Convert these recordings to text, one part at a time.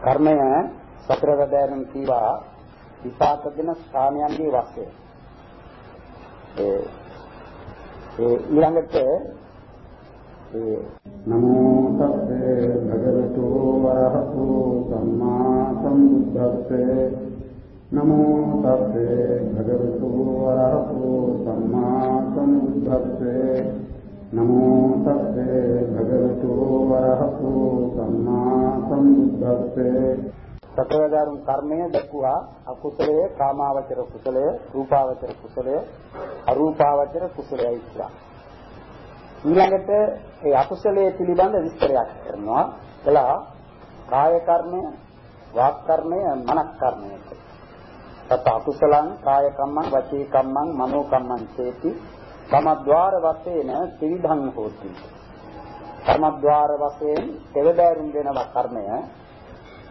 කර්මය සතර වැදෑරුම් කීවා විපාක දෙන ස්ථානයන්ගේ වශයෙන් ඒ ඒ ඊළඟට ඒ නමෝ තස්සේ භගවතු වරහතු සම්මා සම්බුද්දස්සේ නමෝ තස්සේ භගවතු වරහතු සම්මා සම්බුද්දස්සේ නමෝ තස්සේ භගවතු වරහතු සම්මා සම්බුද්දස්සේ සතරදාරුම් කර්මය දක්වා අකුසලයේ කාමාවචර කුසලය රූපාවචර කුසලය අරූපාවචර කුසලයයි කියලා. ඊළඟට ඒ අකුසලයේ පිළිබඳ විස්තරයක් කරනවා. කළා කාය කර්මය, වාක් කර්මය, මනස් කර්මය. තත් අකුසලං කාය කම්මං, වචී කම්මං, මනෝ කම්මං චේති සමද්වාර වශයෙන් ත්‍රිවිධං හෝති. සමද්වාර වශයෙන් දෙවදාරුම් වෙනවා කර්මය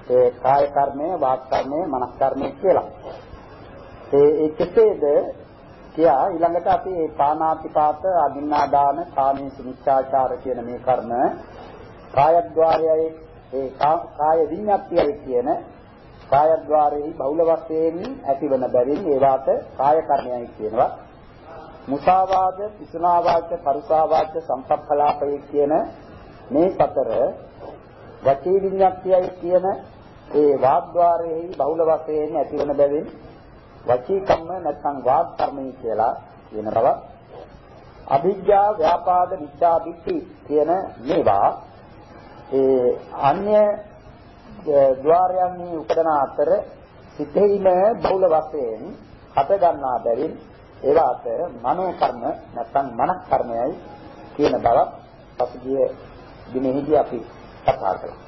ඒ කාය කර්මය, වාක් කර්මය, මනස් කර්මය කියලා. ඒ ඒ කෙසේද කියා ඊළඟට අපි මේ පානාතිපාත, අදින්නාදාන, කාමීසු මිච්ඡාචාර කියන මේ කර්ම කායද්්වාරයයි ඒ කාය විඤ්ඤාතියයි කියන කායද්්වාරයේ බහුල වශයෙන් ඇතිවන බැවින් ඒවාට කාය කර්මයයි කියනවා. මුසාවාද, පිසුනාවාද, පරුසාවාද, සම්පප්පලාපය කියන මේ සතර වචී විඤ්ඤාතියයි කියන ඒ වාග්්වාරයේ බහුල වශයෙන් ඇතිවන බැවින් වචී කම්ම නැත්නම් වාග් කර්මී කියලා කියන බව අභිජ්ජා ව්‍යාපාද විචා දිට්ඨි කියන මේවා ඒ අන්‍ය ద్వාරයන්හි උපදන අතර සිතෙහිම බහුල වශයෙන් හට ගන්නා බැවින් ඒවාට මනෝ කර්ම නැත්නම් මනස් කර්මයයි කියන බව පසුගිය දිනෙහිදී අපි කතා කළා.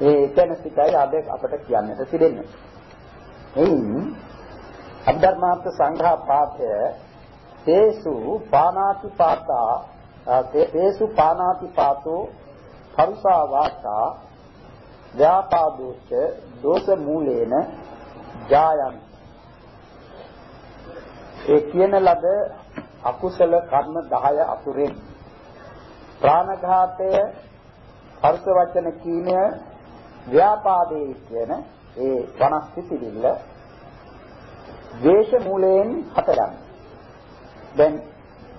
ඒ එතන සිටයි අද අපට කියන්නට තිබෙන්නේ. එයින් අභධර්මාර්ථ සංඝා පාඨය තේසු පානාති පාතා තේසු පානාති පාතෝ පරුසා වාචා ව්‍යාපාදෝච දෝෂ මූලේන ජායන් ඒ කියන ලද අකුසල කර්ම 10 අතුරෙන් ප්‍රාණඝාතය පරුස වචන කීමය ව්‍යාපාදේ කියන ඒ වනස්සිතිවිල්ල ද්වේෂ මූලයෙන් හටගන්න. දැන්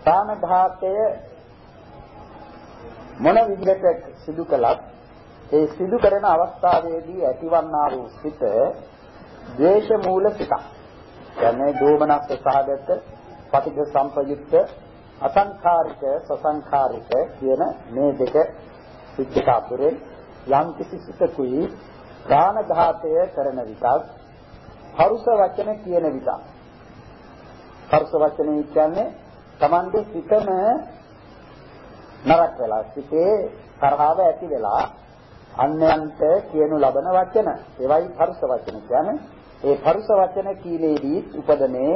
ප්‍රාණඝාතය මොන විදිහට සිදු කළත් ඒ සිදු කරන අවස්ථාවේදී ඇතිවන්නා වූ සිත ද්වේෂ මූල සිතක්. කියන්නේ දෝමනස්ස සහගත පටිඝ සම්පයුක්ත අසංඛාරික සසංඛාරික කියන මේ දෙක සිද්ධ අතුරෙන් යම් කිසි සිතකුයි ප්‍රාණඝාතය කරන විටත් හරුස වචන කියන විට හරුස වචනේ කියන්නේ Tamande සිතම නරක වෙලා සිතේ තරහව ඇති වෙලා අන්යන්ට කියනු ලබන වචන. ඒවයි පරුස වචන කියන්නේ. ඒ පරුස වචන කීලේදී උපදනේ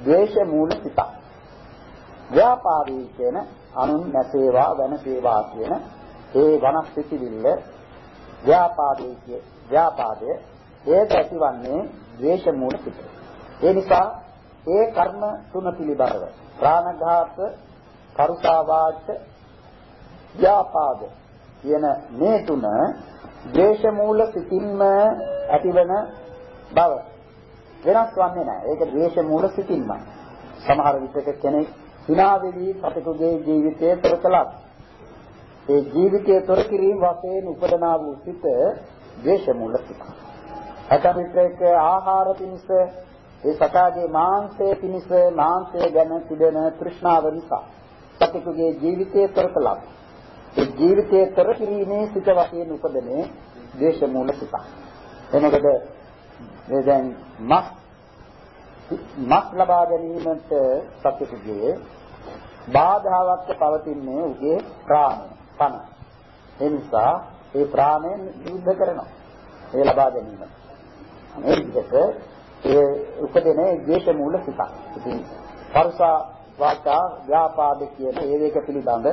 ද්වේෂ මූල සිතක් ව්‍යාපාරී කියන අනුන් නැසේවා වෙනසේවා කියන ඒ වනස්සිතිවිල්ල ව්‍යාපාදයේ කිය ව්‍යාපාදය ඒක ඇතිවන්නේ ද්වේෂ මූල සිත. ඒ නිසා ඒ කර්ම තුන පිළිබඳව ප්‍රාණඝාත, කරුසාවාච, ව්‍යාපාද කියන මේ තුන ද්වේෂ මූල සිතින්ම ඇතිවන බව වෙනස් වන්නේ නැහැ. ඒක ද්වේෂ මූල සිතින්මයි. සමහර විටක කෙනෙක් විනාදෙදී පතකුගේ ජීවිතයේ තොරකලක්. ඒ ජීවිතයේ තොර කිරීම වශයෙන් උපදනා වූ සිත ද්වේෂ මූල සිත. ඇතම් විටක ආහාර පිණිස ඒ සතාගේ මාංශය පිණිස මාංශය ගැන තිබෙන තෘෂ්ණාව නිසා පතකුගේ ජීවිතයේ තොරකලක්. ඒ ජීවිතයේ තොර කිරීමේ සිත වශයෙන් උපදනේ ද්වේෂ මූල සිත. එනකොට ඒ දැන් මස් මස් ලබා ගැනීමට සතුටුගේ බාධාවක් පවතින්නේ උගේ ප්‍රාණය පන. ඒ නිසා ඒ ප්‍රාණය නිරුද්ධ කරනවා. ඒ ලබා ගැනීම. මේ විදිහට ඒ උපදිනේ ද්වේෂ මූල සිතක්. ඉතින් පරුසා වාචා ව්‍යාපාද කියන ඒ දෙක පිළිබඳ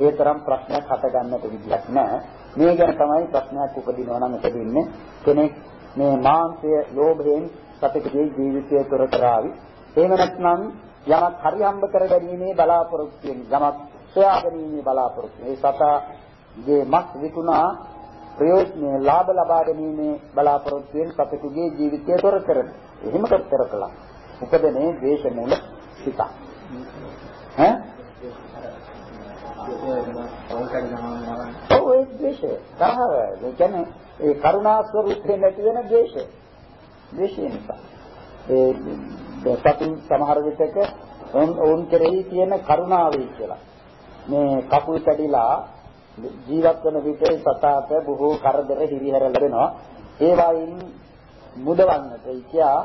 ඒ තරම් ප්‍රශ්නයක් හටගන්නට විදියක් නැහැ. මේ ගැන තමයි ප්‍රශ්නයක් උපදිනවා නම් උපදින්නේ කෙනෙක් මේ මාංශය ලෝභයෙන් සතකගේ ජීවිතය තොර කරાવી. එහෙම නැත්නම් යමක් හරි හම්බ කරගැනීමේ බලාපොරොත්තුෙන් යමක් සොයා ගැනීමේ බලාපොරොත්තු. ඒ සතාගේ මස් විකුණා ප්‍රයෝජන ලාභ ලබා ගැනීමේ බලාපොරොත්තුෙන් සතුටුගේ ජීවිතය තොර කරන. එහෙම කර කළා. උපදනේ ද්වේෂ මූල සිත. ඈ? ඔව් ඒ ද්වේෂය. තරහව. ඒ කියන්නේ ඒ කරුණා ස්වરૂපයෙන් නැති වෙන ද්වේෂය. ද්වේෂය නිසා. ඒ සතුන් සමහර විටක ඔවුන් කෙරෙහි තියෙන කරුණාවයි කියලා. මේ කකුල් කැඩිලා ජීවත් වෙන විට සතාට බොහෝ කරදර හිරිහැර ලැබෙනවා. ඒ වයින් මුදවන්නට ඉතියා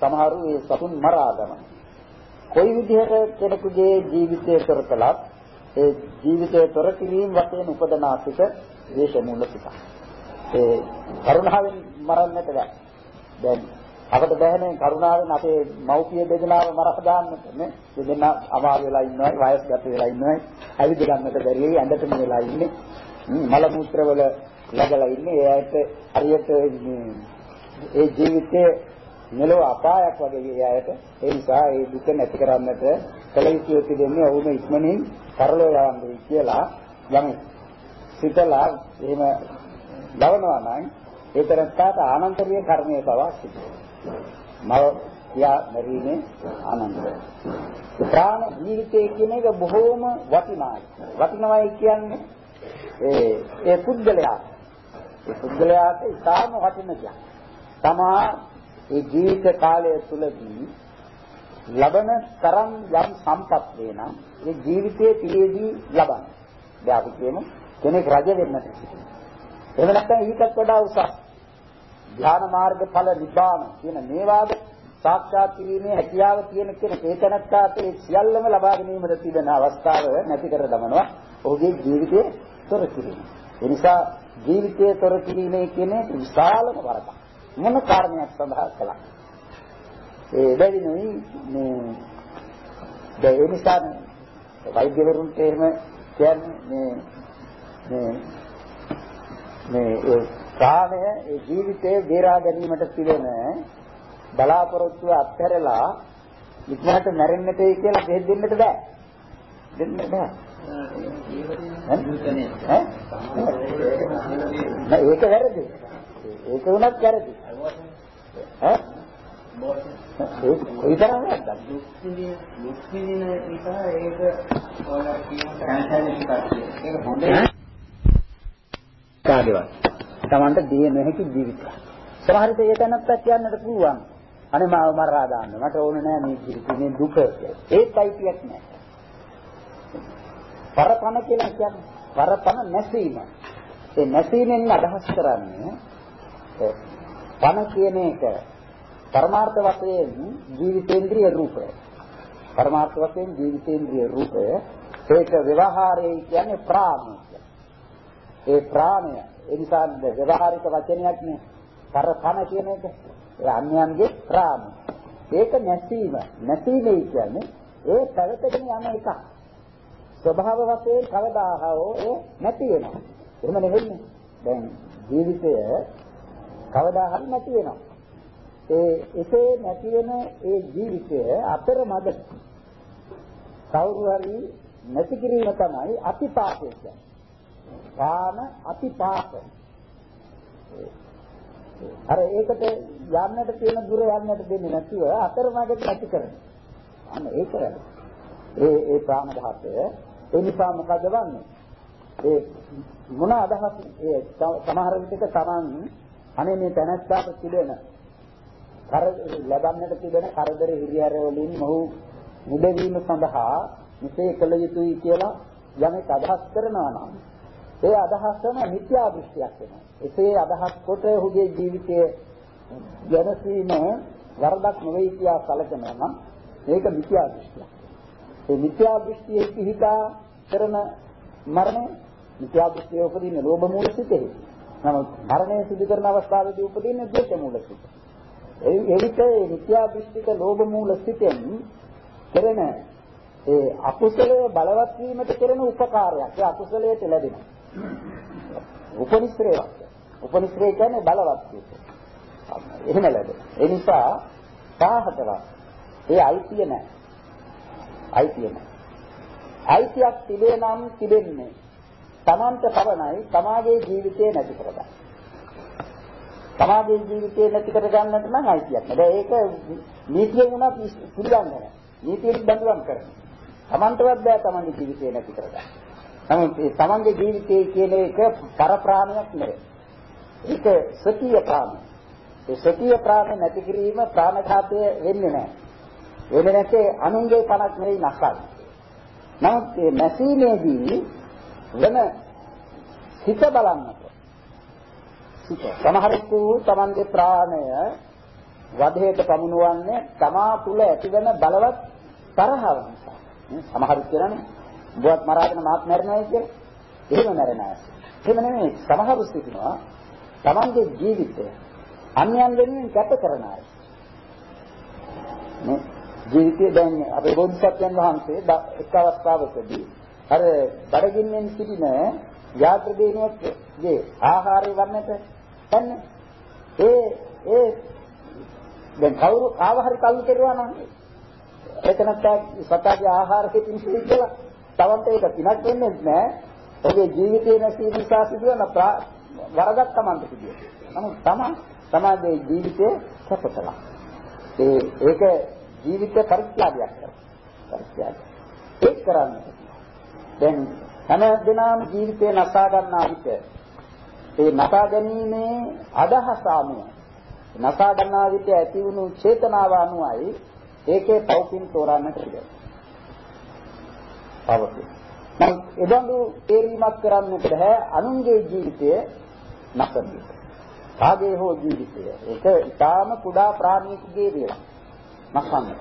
සමහරු ඒ සතුන් මරා දමන. කොයි විදිහට කෙනෙකුගේ ජීවිතය කරකලත් ඒ ජීවිතය තොර කිරීම වශයෙන් උපදනා සිට දේශ මූල සිත. ඒ කරුණාවෙන් මරන්නට බෑ. දැන් අපිට බෑනේ කරුණාවෙන් අපේ මව්පිය දෙදෙනාව මරහ දාන්නට නේ. දෙදෙනා අමාරු වෙලා ඉන්නවා, වයස්ගත වෙලා ඉන්නවා. ඇවිද ගන්නට බැරි වෙයි, ඇඳටම වෙලා ඉන්නේ. මල මුත්‍ර වල läගලා ඉන්නේ. ඒ ඇයිට හරියට ඒ ජීවිතයේ මෙලොව අපායක් වගේ ඒ ඇයට ඒ නිසා ඒ දුක නැති කරන්නට කල යුතු දෙන්නේ ඔවුන ඉක්මනින් කරලෝ යවන්නේ කියලා යමු. සිතලා එහෙම ලවනවා නම් ඒ තරත්තාට ආනන්තරීය කර්මයේ පවා සිදු මව යා මරීමේ ආනන්දය. ප්‍රාණ ජීවිතය කියන එක බොහෝම වටිනායි. වටිනවයි කියන්නේ ඒ ඒ පුද්ගලයා. ඒ පුද්ගලයාට ඉතාම වටින දෙයක්. තමා ඒ ජීවිත කාලය තුළදී ලබන තරම් යම් සම්පත් වෙනම් ඒ ජීවිතයේ පිළිදී ලබන. දැන් අපි කියමු කෙනෙක් රජ වෙන්නට. එහෙම නැත්නම් ඊටත් වඩා උසස් ධ්‍යාන මාර්ග ඵල නිබ්බාන කියන මේවාද සාක්ෂාත් කිරීමේ හැකියාව තියෙන කෙනෙක් ඒ තැනත්තාට ඒ සියල්ලම ලබා ගැනීමට තිබෙන අවස්ථාව නැති කර දමනවා ඔහුගේ ජීවිතයේ තොර කිරීම. ඒ නිසා ජීවිතයේ තොර කිරීමේ කියන්නේ විශාලම වරදක්. මොන කාරණයක් සඳහා කළා. ඒ බැවිනුයි මේ දැන් ඒ නිසා වෛද්‍යවරුන්ට එහෙම කියන්නේ මේ මේ මේ ප්‍රාණය ඒ ජීවිතයේ බේරා ගැනීමට පිළිෙන බලාපොරොත්තුව අත්හැරලා ඉක්මනට මැරෙන්නටයි කියලා බෙහෙත් දෙන්නට බෑ. දෙන්න බෑ. ඈ ඒක වැරදි. ඒක උනත් වැරදි. ඈ ඒ කොයිතරම් වැරද්දක්ද? දුක් විඳින දුක් විඳින නිසා ඒක ඔයාලා කියන කැන්සල් එකක්. ඒක හොඳයි. කාගේවත් Tamanට දිය නොහැකි ජීවිතයක්. සමහර විට ඒ තැනත්තා කියන්නට පුළුවන්. අනේ මාව මරා දාන්න. මට ඕනේ නෑ මේ ජීවිතේ දුක කියලා. ඒත් අයිතියක් නෑ. පරපණ කියලා කියන්නේ පරපණ නැසීම. ඒ නැසීමෙන් අදහස් කරන්නේ පණ කියන එක පරමාර්ථ වශයෙන් ජීවිතේන්ද්‍රිය රූපය. පරමාර්ථ වශයෙන් ජීවිතේන්ද්‍රිය රූපය ඒක ව්‍යවහාරයේ කියන්නේ ප්‍රාණය. ඒ ප්‍රාණය ඒ නිසා ව්‍යවහාරික වචනයක් නේ. කරපන කියන එක. ඒ අන්‍යයන්ගේ ප්‍රාම. ඒක නැසීම. නැසීමයි කියන්නේ ඒ පැවතගෙන යන එක. ස්වභාව වශයෙන් කවදා හෝ ඒ නැති වෙනවා. එහෙම නෙවෙයි. දැන් ජීවිතය කවදා හරි නැති වෙනවා. ඒ එසේ නැති වෙන ඒ ජීවිතය අතරමඟ කවුරු හරි නැති කිරීම තමයි අතිපාපය කියන්නේ. කාම අතිපාත. අර ඒකට යන්නට තියෙන දුර යන්නට දෙන්නේ නැතුව අතරමඟට නැති කරන. අන්න ඒක වැඩ. ඒ ඒ ප්‍රාණ ධාතය ඒ නිසා මොකද වන්නේ? ඒ මොන අදහස් ඒ සමහර විටක Taman අනේ මේ තැනස්ථාප තිබෙන කර ලැබන්නට තිබෙන කරදර හිරිහැර වලින් මොහු මුදවීම සඳහා මෙසේ කළ යුතුයි කියලා යමෙක් අදහස් කරනවා නම් ඒ අදහසම මිත්‍යා දෘෂ්ටියක් වෙනවා. එසේ අදහස් කොට ඔහුගේ ජීවිතයේ ජනසීම වරදක් නෙවෙයි කියලා සැලකනවා නම් මේක මිත්‍යා දෘෂ්ටියක්. ඒ මිත්‍යා දෘෂ්ටියේ පිහිටා කරන මරණය මිත්‍යා දෘෂ්ටිය උපදින ලෝභ මූල සිතේ. නමුත් මරණය සිදු කරන අවස්ථාවේදී උපදින ද්වේෂ මූල සිත. ඒ එවිට මිත්‍යා දෘෂ්ටික ලෝභ මූල සිතෙන් කරන ඒ අකුසලයේ බලවත් වීමට කරන උපකාරයක්. ඒ අකුසලයට ලැබෙනවා. උපනිශ්‍රේ උපනිශ්‍රේ කියන්නේ බලවත් එක. එහෙම ලැබෙන. ඒ නිසා සාහතවත්. ඒ අයිතිය නැහැ. අයිතිය නැහැ. අයිතියක් තිබේ නම් තිබෙන්නේ. තමන්ට පවණයි තමාගේ ජීවිතේ නැති කරගන්න. තමාගේ ජීවිතේ නැති කරගන්නට නම් අයිතියක් නෑ. දැන් ඒක නීතියෙන් උනත් පිළිගන්නේ නෑ. නීතියෙන් බඳුන් කරනවා. තමන්ටවත් බෑ තමන්ගේ ජීවිතේ නැති කරගන්න. නමුත් ඒ තමන්ගේ ජීවිතේ කියන එක පරප්‍රාණයක් නෙවෙයි. ඒක සතිය ප්‍රාණ. ඒ සතිය ප්‍රාණ නැති කිරීම ප්‍රාණඝාතය වෙන්නේ නැහැ. වෙන්නේ නැත්තේ අනුන්ගේ පණක් නෙවෙයි නැසල්. නමුත් මේ නැසීමේදී වෙන හිත බලන්නට. හිත සමහරෙකු තමන්ගේ ප්‍රාණය වධයට පමුණුවන්නේ තමා තුල ඇතිවන බලවත් තරහව නිසා. සමහරු කියනනේ බුවත් මරාගෙන මාත් මැරෙනවා කියලා. එහෙම මැරෙන අය. එහෙම නෙමෙයි සමහරු සිටිනවා තමන්ගේ ජීවිතය අන්‍යයන් වෙනුවෙන් කැප කරන අය. නේ ජීවිතය දැන් අපේ බෝධිසත්වයන් වහන්සේ එක් අවස්ථාවකදී අර බඩගින්නෙන් සිටින යාත්‍රදීනුවගේ ආහාරය වන්නට දැන් ඒ ඒ දැන් කවුරු ආව හරි කල්ලු කෙරුවා නම් එතනත් සතාගේ ආහාර පිටින් සිටි කියලා තවන්ට ඒක පිනක් වෙන්නේ නැහැ. ඔබේ ජීවිතේ නැසී නිසා සිදුවන වරදක් Tamanට සිදුවේ. නමුත් තමන් සමාජයේ ජීවිතේ සපතලා. ඒ ඒක ජීවිත පරිත්‍යාගයක් කරනවා. පරිත්‍යාගය. ඒක කරන්නේ. දැන් හැම දිනම ජීවිතේ නසා ගන්නා විට ඒ නසා ගැනීමේ අදහස අනුව නසා ගන්නා විට ඇති වුණු චේතනාව අනුවයි ඒකේ පෞකින් තෝරන්නට පිළිගන්න. පවතින. නමුත් එබඳු තේරීමක් කරන්නට බෑ අනුන්ගේ ජීවිතය නැසන්නේ. කාගේ හෝ ජීවිතය. ඒක ඊටාම කුඩා ප්‍රාණිකගේ දේවල්. නැසන්නේ.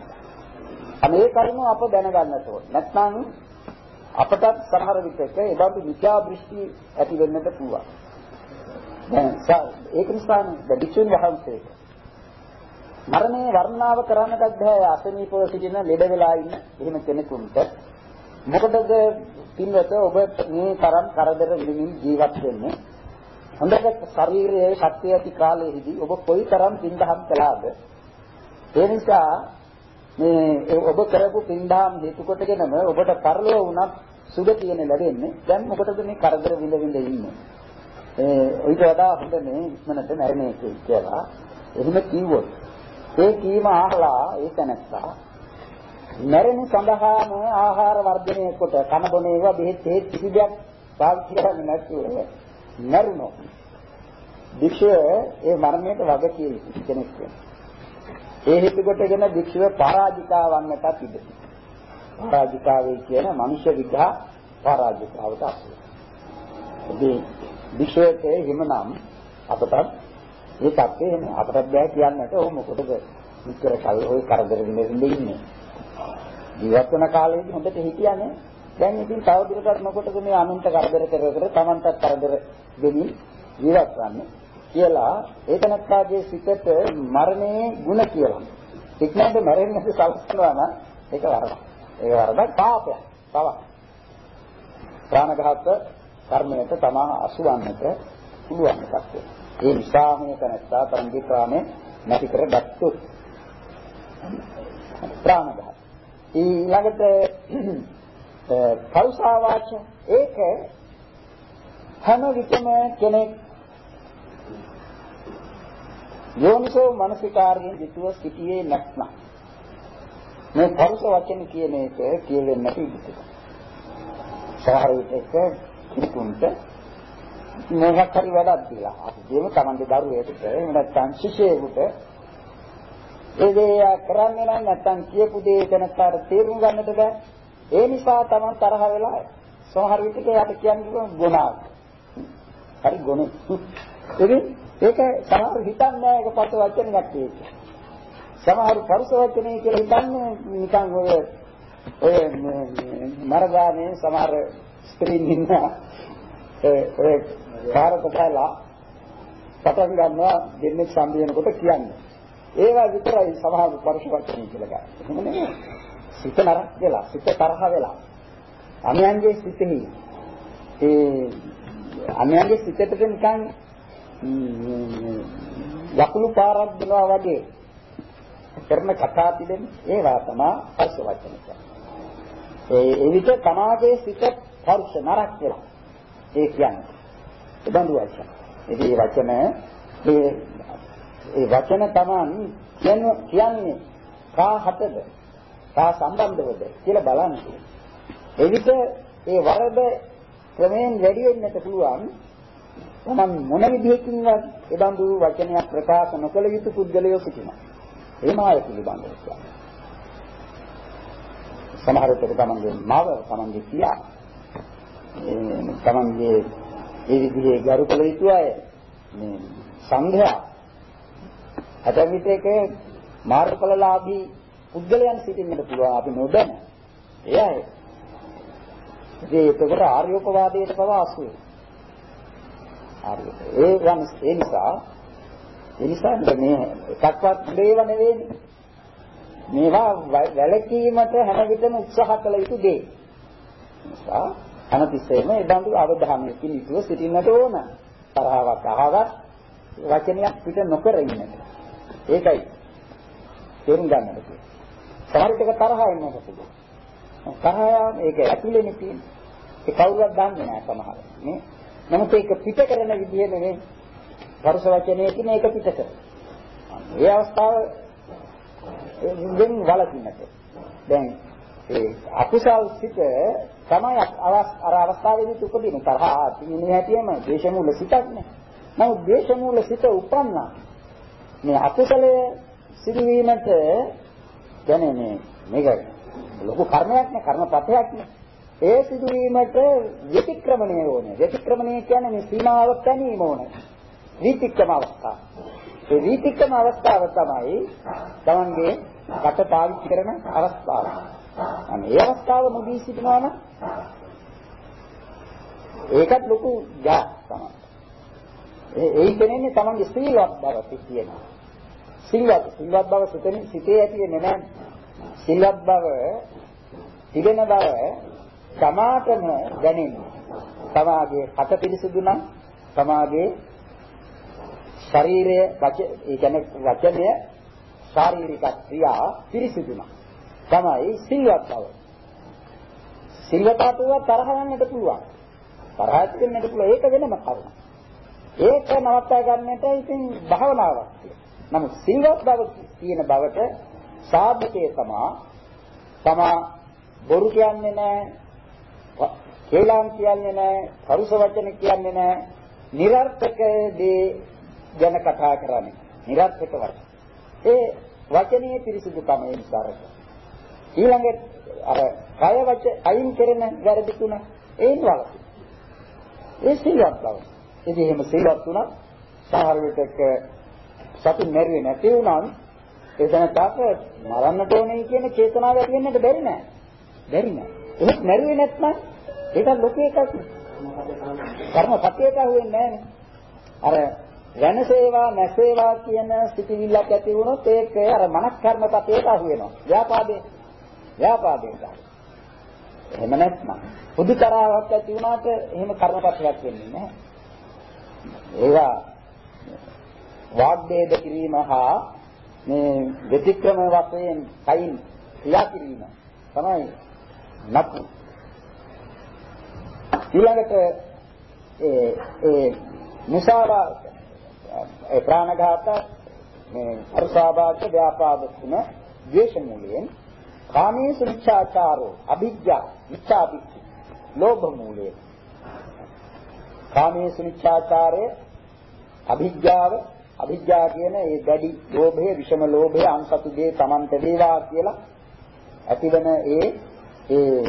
අනේ කරුණ අප දැනගන්නට ඕන. නැත්නම් අපටත් සමහර විටක එබඳු මිත්‍යා දෘෂ්ටි ඇති වෙන්නට පුළුවන්. දැන් ඒක නිසා බිචුන් වහන්සේට මරණය වර්ණාව කරන්නටත් බෑ අසනීපව සිටින ලෙඩ වෙලා ඉන්න එහෙම කෙනෙකුට මොකටද පින්වත ඔබ මේ තරම් කරදර විඳින්න ජීවත් වෙන්නේ? හොඳට ශරීරයේ ශක්තිය ඇති කාලයේදී ඔබ කොයිතරම් පින්දහම් කළාද? ඒ නිසා මේ ඔබ කරපු පින්දහම් හේතු කොටගෙනම ඔබට පරලෝ වුණත් සුගතියනේ ලැබෙන්නේ. දැන් මොකටද මේ කරදර විඳ විඳ ඉන්නේ? ඒ ඊට වඩා හොඳ මේ ඉක්මනට මැරෙන්නේ කියලා එහෙම කිව්වොත් ඒ කීම අහලා ඒ තැනත්තා මැරෙන සඳහාම ආහාර වර්ධනය කොට කන බොන ඒවා බෙහෙත් හේත් කිසි දෙයක් පාවිච්චි කරන්නේ නැතුව මැරුණොත් භික්ෂුව ඒ මරණයට වග කිය යුතු කෙනෙක් වෙනවා. ඒ හේතු කොටගෙන භික්ෂුව පරාජිතා වන්නටත් ඉඩ තියෙනවා. පරාජිතාවේ කියන මනුෂ්‍ය විග්‍රහ පරාජිතාවට අසුයි. ඉතින් භික්ෂුවට හිමනම් අපටත් මේ தත්ත්වය එනවා. අපටත් බෑ කියන්නට ඕ මොකටද විතර කල් ওই කරදර විඳින්නේ ඉන්නේ. ජීවත් වෙන කාලේදී හොඳට හිටියානේ. දැන් ඉතින් තවදුරටත් මොකටද මේ අනුන්ට කරදර කර කර තමන්ටත් කරදර දෙමින් ජීවත් වන්නේ කියලා ඒතනත්තාගේ සිතට මරණයේ ಗುಣ කියලා. ඉක්මනට මැරෙන්නේ සලස්නවා නම් ඒක වරදක්. ඒක වරදක් පාපයක්. තවක්. ප්‍රාණඝාත කර්මයට තමා අසුවන්නට පුළුවන් එකක්. ඒ නිසා මේක නැත්තා තමන්ගේ ප්‍රාණය නැති කරගත්තොත් ප්‍රාණඝාත ඊළඟට පෞසාවාච ඒක හැම විටම කෙනෙක් යෝනිසෝ මනසිකාර්යයෙන් යුතුව සිටියේ නැත්නම් මේ පරුස වචන කියන එක කියවෙන්නේ නැති විදිහට. සමහර විටක කිතුන්ට මොකක් හරි වැඩක් දීලා අපි දෙමු Tamande දරුවෙකුට එහෙම නැත්නම් ශිෂ්‍යයෙකුට ඒ දේ කරන්නේ නම් නැත්තම් කියපු දේ දැනට තේරුම් ගන්නට බෑ. ඒ නිසා තමයි තරහ වෙලා සමහර විටක යට කියන්නේ ගුණාවක්. හරි ගුණ. ඉතින් ඒක සමහර හිතන්නේ ඒක පත වචනයක් ඒක. සමහර පරුස වචනේ කියලා හිතන්නේ නිකන් ඔය ඔය මරගානේ සමහර ස්ත්‍රීන් ඉන්න ඒ ඔය කාරක කාලා පටන් ගන්නවා දෙන්නේ සම්බියනකොට කියන්නේ. ඒවා විතරයි සමහර පරිශුවචනය කියලා ගන්න. එහෙම නෙමෙයි. සිත නරක වෙලා, සිත තරහ වෙලා. අන්‍යයන්ගේ සිතෙහි ඒ අන්‍යයන්ගේ සිතට නිකන් යකුළු පාරක් දෙනවා වගේ කරන කතා පිළිෙන ඒවා තමයි පරිශුවචන කියන්නේ. ඒ එවිට තමාගේ සිත පරුෂ නරක වෙලා. ඒ කියන්නේ. ඒ බඳු වචන. ඉතින් මේ වචන මේ ඒ වචන Taman කියන්නේ කාහටද කා සම්බන්ධවද කියලා බලන්න. එවිට ඒ වරද ක්‍රමයෙන් වැඩි වෙන්නට පුළුවන්. තමන් මොන විදිහකින්වත් එබඳු වචනයක් ප්‍රකාශ නොකළ යුතු පුද්ගලයෝ සිටිනවා. ඒ මාය පිළිබඳව කියන්නේ. සමහර විට තමන්ගේ මව තමන්ගේ පියා තමන්ගේ ඒ විදිහේ ගරු කළ යුතු අය මේ සංඝයා අතන් විටක මාර්ගඵලලාභී පුද්ගලයන් සිටින්නට පුළුවන් අපි නොදැන. එයයි. ඒ ඒකට ආර්යෝපවාදයට පවා අසු ආර්ය. ඒ වන් ඒ නිසා ඒ නිසා මේ එකක්වත් දේව නෙවෙයි. මේවා වැළකීමට හැම විටම උත්සාහ කළ යුතු දේ. නිසා අනතිසේම ඒ බඳු අවධානයකින් යුතුව සිටින්නට ඕන. තරහවක් අහවත් වචනයක් පිට නොකර ඉන්නට. ඒකයි තේරුම් ගන්නට තියෙන්නේ. සමහර විටක තරහ එන්නට පුළුවන්. තරහ ඒක ඇතුලේනේ තියෙන්නේ. ඒ කවුරුවත් දන්නේ නැහැ සමහර. නේ? නමුත් ඒක පිට කරන විදිහ නෙවෙයි. වරුස වචනයේ තියෙන ඒක පිට කර. මේ අවස්ථාව දෙන් වලකින්නට. දැන් ඒ අකුසල් සිත තමයි අර අවස්ථාවේදී උපදින තරහ තියෙන හැටිම දේශමූල සිතක් නේ. නමුත් දේශමූල සිත උපන්නා මේ අකුසලයේ සිදුවීමට කියන්නේ මේ මේක ලොකු කර්මයක් නේ කර්මපතයක් නේ. ඒ සිදුවීමට විතික්‍රමණය ඕනේ. විතික්‍රමණය කියන්නේ මේ සීමාවක් තැනීම ඕනේ. විතික්‍රම අවස්ථාව. ඒ විතික්‍රම අවස්ථාව තමයි තමන්ගේ කට පාවිච්චි කරන අවස්ථාව. අනේ ඒ අවස්ථාව මුදී සිටිනවා නම් ඒකත් ලොකු ජා තමයි. ඒ ඒ කියන්නේ තමන්ගේ සීලවත් බව කියනවා. සිල්වත් සිල්වත් බව සිතෙන සිතේ ඇති වෙන්නේ නැහැ. සිල්වත් බව තිබෙන බව සමාතම දැනෙන්නේ. සමාගේ කට පිරිසුදු නම් සමාගේ ශරීරය වච ඒ කියන්නේ වචනය ශාරීරික ක්‍රියා පිරිසුදු නම් තමයි සිල්වත් බව. සිල්වතාවුව තරහ ගන්නට පුළුවන්. තරහ ඇති වෙන්නට පුළුවන් ඒක වෙනම කරුණක්. ඒක නවත්වා ගන්නට ඉතින් භාවනාවක් තියෙනවා. නමුත් සිල්වත් බව කියන බවට සාධකයේ තමා තමා බොරු කියන්නේ නැහැ, කේලම් කියන්නේ නැහැ, කරුස වචන කියන්නේ නැහැ, નિરර්ථක දේ ගැන කතා කරන්නේ. નિરර්ථක වචන. ඒ වචනීය පිරිසිදුකම ඒ විතරක. ඊළඟට අර කය වච අයින් කරන වැරදි තුන ඒන් වලකි. ඒ සිල්වත් බව. ඉතින් එහෙම සිල්වත් තුනක් සමහර විටක සතුන් මැරුවේ නැති වුණත් එතනටත් මරන්නට ඕනේ කියන චේතනාව ඇති වෙන්නට බැරි නෑ. බැරි නෑ. එහෙත් මැරුවේ නැත්නම් ඒක ලෝකේ එකක්. කර්ම සත්‍යයට අහුවෙන්නේ නෑනේ. අර වෙනසේවා නැසේවා කියන සිතිවිල්ලක් ඇති වුණොත් ඒක අර මනස් කර්ම පතේට අහු වෙනවා. ව්‍යාපාදේ ව්‍යාපාදේට. එහෙම නැත්නම් පුදු තරාවක් ඇති වුණාට එහෙම කර්මපතයක් වෙන්නේ නැහැ. ඒවා වාග්භේද කිරීම හා මේ වෙතික්‍රම වශයෙන් කයින් ක්‍රියා කිරීම තමයි නපු. ඊළඟට ඒ ඒ මුසාවා ඒ ප්‍රාණඝාත මේ අරුසාවාද ව්‍යාපාද තුන ද්වේෂ මූලයෙන් කාමයේ සුචාචාරෝ අභිජ්ජා විචාපිච්ච ලෝභ මූලයෙන් කාමයේ සුච්ඡාචාරය අභිජ්ජාව අවිද්‍යාව කියන ඒ දැඩි ලෝභය, විෂම ලෝභය, අන්සතු දේ Tamante වේවා කියලා ඇතිවන ඒ ඒ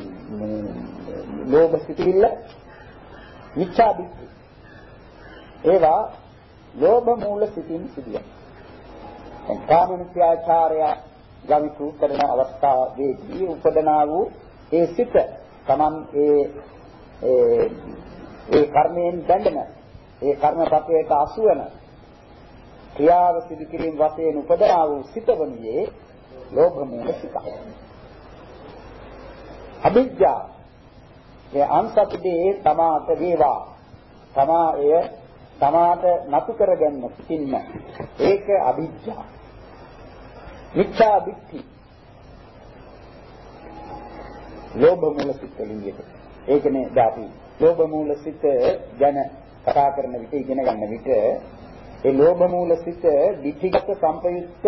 ලෝභ සිතිවිල්ල මිච්ඡා දිට්ඨි. ඒවා ලෝභ මූල සිතින් සිදුවේ. කාමනිත්‍යාචාරය ගවිතු කරන අවස්ථාවේදී උපදනා වූ ඒ සිත Taman ඒ ඒ ඒ කර්මයෙන් බැඳෙන ඒ කර්මපතේට අසු වෙන ක්‍රියාව සිදු කිරීම වශයෙන් උපදනා වූ සිතවණියේ ලෝභ මූල සිතයි. අභිජ්ජා ඒ අන්සත්දී තමාට වේවා. තමා එය තමාට නතු කරගන්න සිටින්න. ඒක අභිජ්ජා. මිච්ඡා දිට්ඨි. ලෝභ මූල සිත් වලින් ඒක. ඒකනේ අපි ලෝභ මූල සිත ගැන කතා කරන විට ඉගෙන ගන්න විට ඒ ලෝභ මූල සිත ditthිගත සංපයුක්ත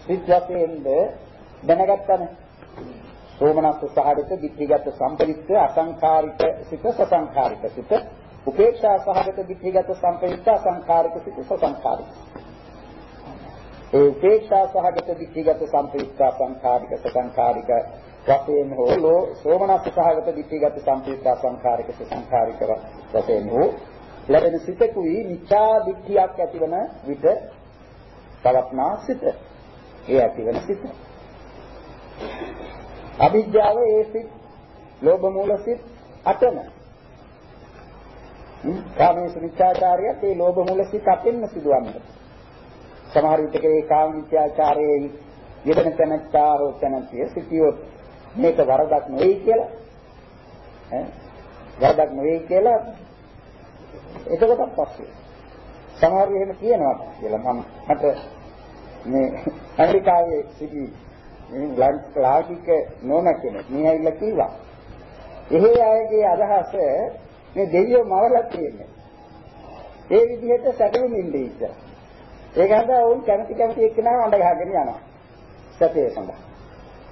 සිත් වශයෙන්ද දැනගත්තනේ. සෝමනස්ස සහගත ditthිගත සංපයුක්ත අසංඛාරික සිත සසංඛාරික සිත උපේක්ෂා සහගත ditthිගත සංපයුක්ත අසංඛාරික සිත සසංඛාරික ඒ උපේක්ෂා සහගත ditthිගත සංපයුක්ත අසංඛාරික සසංඛාරික වශයෙන් හෝ ලෝ සෝමනස්ස සහගත ditthිගත සංපයුක්ත අසංඛාරික සසංඛාරික වශයෙන් හෝ ලැබෙන සිතකුයි මිච්ඡා දිට්ඨියක් ඇතිවන විට පවත්නා සිත. ඒ ඇතිවන සිත. අවිද්‍යාව ඒ සිත් ලෝභ මූල සිත් අටම. කාමයේ සුනිච්ඡාචාරයත් ඒ ලෝභ මූල සිත් අටෙන්ම සිදුවන්නේ. සමහර විටක ඒ කාම විචාචාරයේ යෙදෙන තැනත්තා හෝ තැනතිය සිටියොත් මේක වරදක් නෙවෙයි කියලා ඈ වරදක් නෙවෙයි කියලා එතකොටත් පස්සේ සමහරව එහෙම කියනවා කියලා මම මට මේ ඇමරිකාවේ සිටි මේ ලාංකික නෝන කෙනෙක් මේ ඇවිල්ලා කිව්වා. එහෙ අයගේ අදහස මේ දෙවියෝ මවලා තියෙන්නේ. ඒ විදිහට සැකෙමින් ඉන්නේ ඉතින්. ඒක හදා වුන් කැමති කැමති එක්කෙනා අඬ ගහගෙන යනවා. සැපේ සඳහා.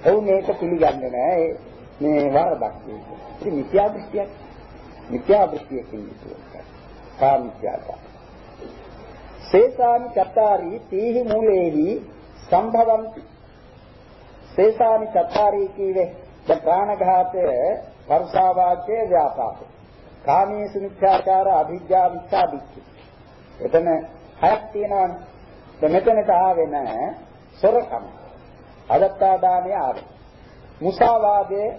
ඔවුන් මේක පිළිගන්නේ නැහැ. මේ වරදක් කියන්නේ. ඉතින් මිත්‍යා දෘෂ්ටියක්. මිත්‍යා දෘෂ්ටියකින් යුතුව. කාමිත්‍යාචාර. සේසානි චත්තාරි තීහි මූලේහි සම්භවಂತಿ. සේසානි චත්තාරි කීවේ ද ප්‍රාණඝාතය වර්ෂාවාචයේ ව්‍යාපාද. කාමීසු මිත්‍යාචාර අභිජ්ජා මිත්‍යා දික්ඛි. එතන හයක් තියෙනවානේ. දැන් මෙතනට ආවේ නැහැ සොරකම. අදත්තා දානය ආවේ. මුසාවාදයේ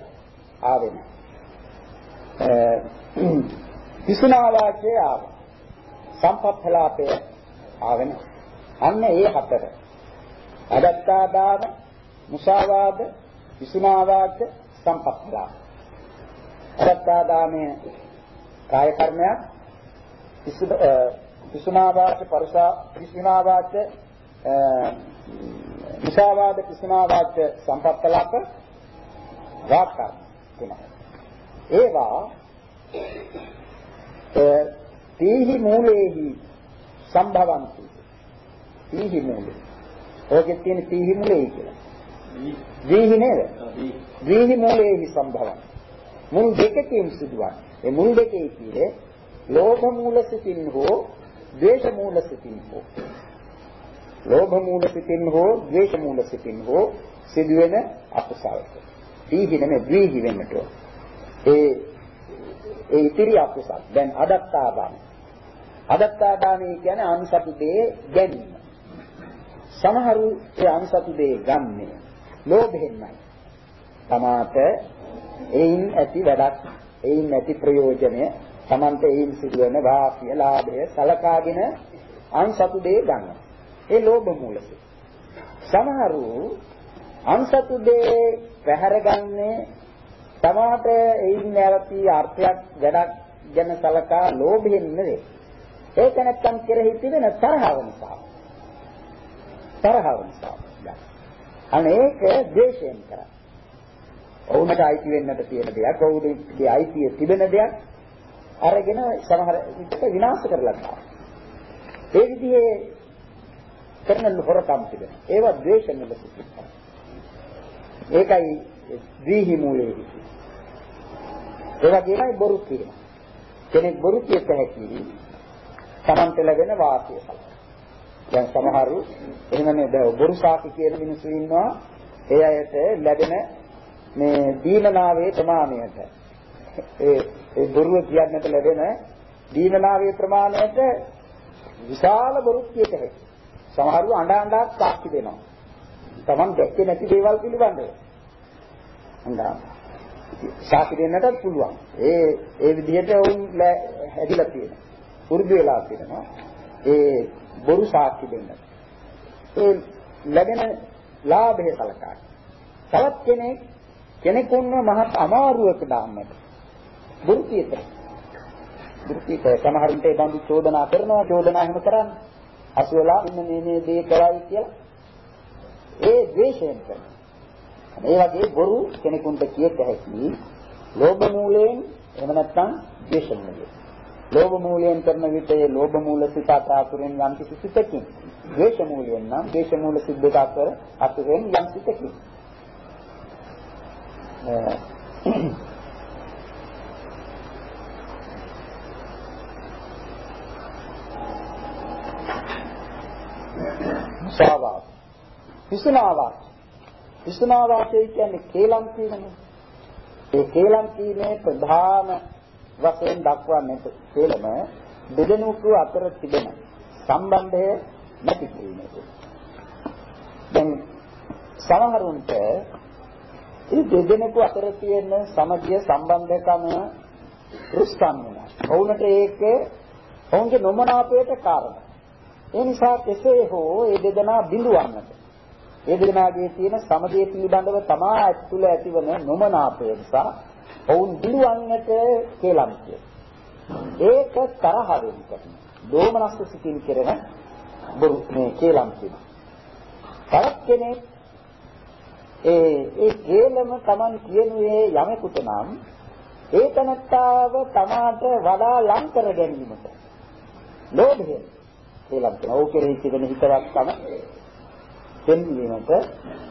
ආවේ නැහැ. විසුනා වාක්‍යය ආව. සම්පත්ඵලාපය ආවෙන. අන්න ඒ හතර. අදත්තා දාන, මුසාවාද, විසුනා වාක්‍ය, සම්පත්ඵලාප. අදත්තා දානයේ කාය කර්මයක්, විසුනා වාක්‍ය, පරුසා විසුනා වාක්‍ය, මුසාවාද, විසුනා වාක්‍ය, සම්පත්ඵලාප වාක්‍ය තුනයි. ඒවා තීහි මූලේහි සම්භවಂತಿ තීහි මූලේ. ඔකේ තියෙන තීහි මූලේ කියලා. දීහි නේද? දීහි මූලේහි සම්භවಂತಿ මුල් දෙකකින් සිදුවන්නේ. ඒ මුල් දෙකේ කියන්නේ ලෝභ මූල සිතින් හෝ ද්වේෂ මූල සිතින් හෝ. ලෝභ මූල සිතින් හෝ ද්වේෂ මූල සිතින් හෝ සිදුවෙන අකුසලක තීහි නෙමෙයි ද්වීහි වෙන්නට ඒ ඒ ඉතිරි අකුසල්. දැන් අදත්තාදාන. අදත්තාදානේ කියන්නේ අනුසතු දේ ගැනීම. සමහරු ඒ අනුසතු දේ ගන්නේ ලෝභයෙන්මයි. තමාට එයින් ඇති වැඩක්, එයින් ඇති ප්‍රයෝජනය, තමන්ට එයින් සිදුවෙන වාසිය, ලාභය සලකාගෙන අනුසතු දේ ගන්නවා. ඒ ලෝභ මූලක. සමහරු අනුසතු දේ පැහැරගන්නේ තමාට එයින් නැවති අර්ථයක් වැඩක් ගැන සලකා ලෝභයෙන් නෙවෙයි. ඒක නැත්තම් කෙරෙහි තිබෙන තරහව නිසා. තරහව නිසා. අනේක ද්වේෂයෙන් කරා. ඔවුන්ට අයිති වෙන්නට තියෙන දෙයක්, ඔවුන්ගේ අයිතිය තිබෙන දෙයක් අරගෙන සමහර විට විනාශ කරලා දානවා. ඒ විදිහේ කරන හොරකම් තිබෙන. ඒවා ද්වේෂයෙන් ලෙස ඒකයි ද්විහි මූලයේ ඒ වගේමයි බොරු කිරීම. කෙනෙක් බොරු කියත හැකි තමන්ට ලැබෙන වාසිය සලක. දැන් සමහරු එහෙම නේද බොරු සාකි කියන මිනිස්සු ඉන්නවා ඒ අයට ලැබෙන මේ දීනනාවේ ප්‍රමාණයට ඒ ඒ බොරුව කියන්නට ලැබෙන දීනනාවේ ප්‍රමාණයට විශාල බොරු කියත හැකි. සමහරු අඬ අඬා සාක්ෂි දෙනවා. Taman දැක්කේ නැති දේවල් පිළිබඳව. අඬා සාක්ෂි දෙන්නටත් පුළුවන්. ඒ ඒ විදිහට වුන් හැදිලා තියෙනවා. පුරුදු වෙලා තියෙනවා. ඒ බොරු සාක්ෂි දෙන්න. ඒ ලැබෙන ලාභය සලකා. තවත් කෙනෙක් කෙනෙකුන්ව මහත් අමාරුවක දාන්නට. බොරු කීත. බොරු කීත සමහරුන්ට ඒ බඳු චෝදනා කරනවා චෝදනා එහෙම කරන්නේ. අසුවලා ඉන්න මේ මේ දේ කරයි කියලා. ඒ ද්වේෂයෙන් කරනවා. ඒ වගේ බොරු කෙනෙකුට කියත හැකි ලෝභ මූලයෙන් එහෙම නැත්නම් ද්වේෂ මූලය. ලෝභ මූලයෙන් කරන විට ඒ ලෝභ මූල සිත අතරින් යම් කිසි සිතකින් ද්වේෂ මූලයෙන් නම් ද්වේෂ මූල සිත් දෙක අතර අතරින් යම් සිතකින් සාවාස පිසුනාවාස පිසුනාවාසය කියන්නේ කේලම් කියනනේ ඒ කේලම් කීමේ ප්‍රධාන වශයෙන් දක්වන්නේ කේලම දෙදෙනෙකු අතර තිබෙන සම්බන්ධය නැති කිරීමයි. දැන් සමහරුන්ට ඒ දෙදෙනෙකු අතර තියෙන සමගිය සම්බන්ධකම රුස්කම් වෙනවා. ඔවුන්ට ඒක ඔවුන්ගේ නොමනාපයට කාරණා. ඒ නිසා කෙසේ හෝ ඒ දෙදෙනා බිඳුවන්නට. ඒ දෙදෙනාගේ තියෙන සමගිය පිළිබඳව තමා ඇතුළ ඇතිවන නොමනාපය නිසා ඔවුන් බිඳුවන්නට කේලම් ඒක තරහ වෙන්න කරන. දෝමනස්ස සිටින් කෙරෙන බොරු මේ කේලම් කියනවා. තවත් කෙනෙක් ඒ ඒ කේලම Taman කියනුවේ යමෙකුට නම් ඒ තනත්තාව තමාට වඩා ලං කර ගැනීමට ලෝභය කේලම් කරනවා. ඕක කෙරෙහි තිබෙන හිතවත්කම පෙන්වීමට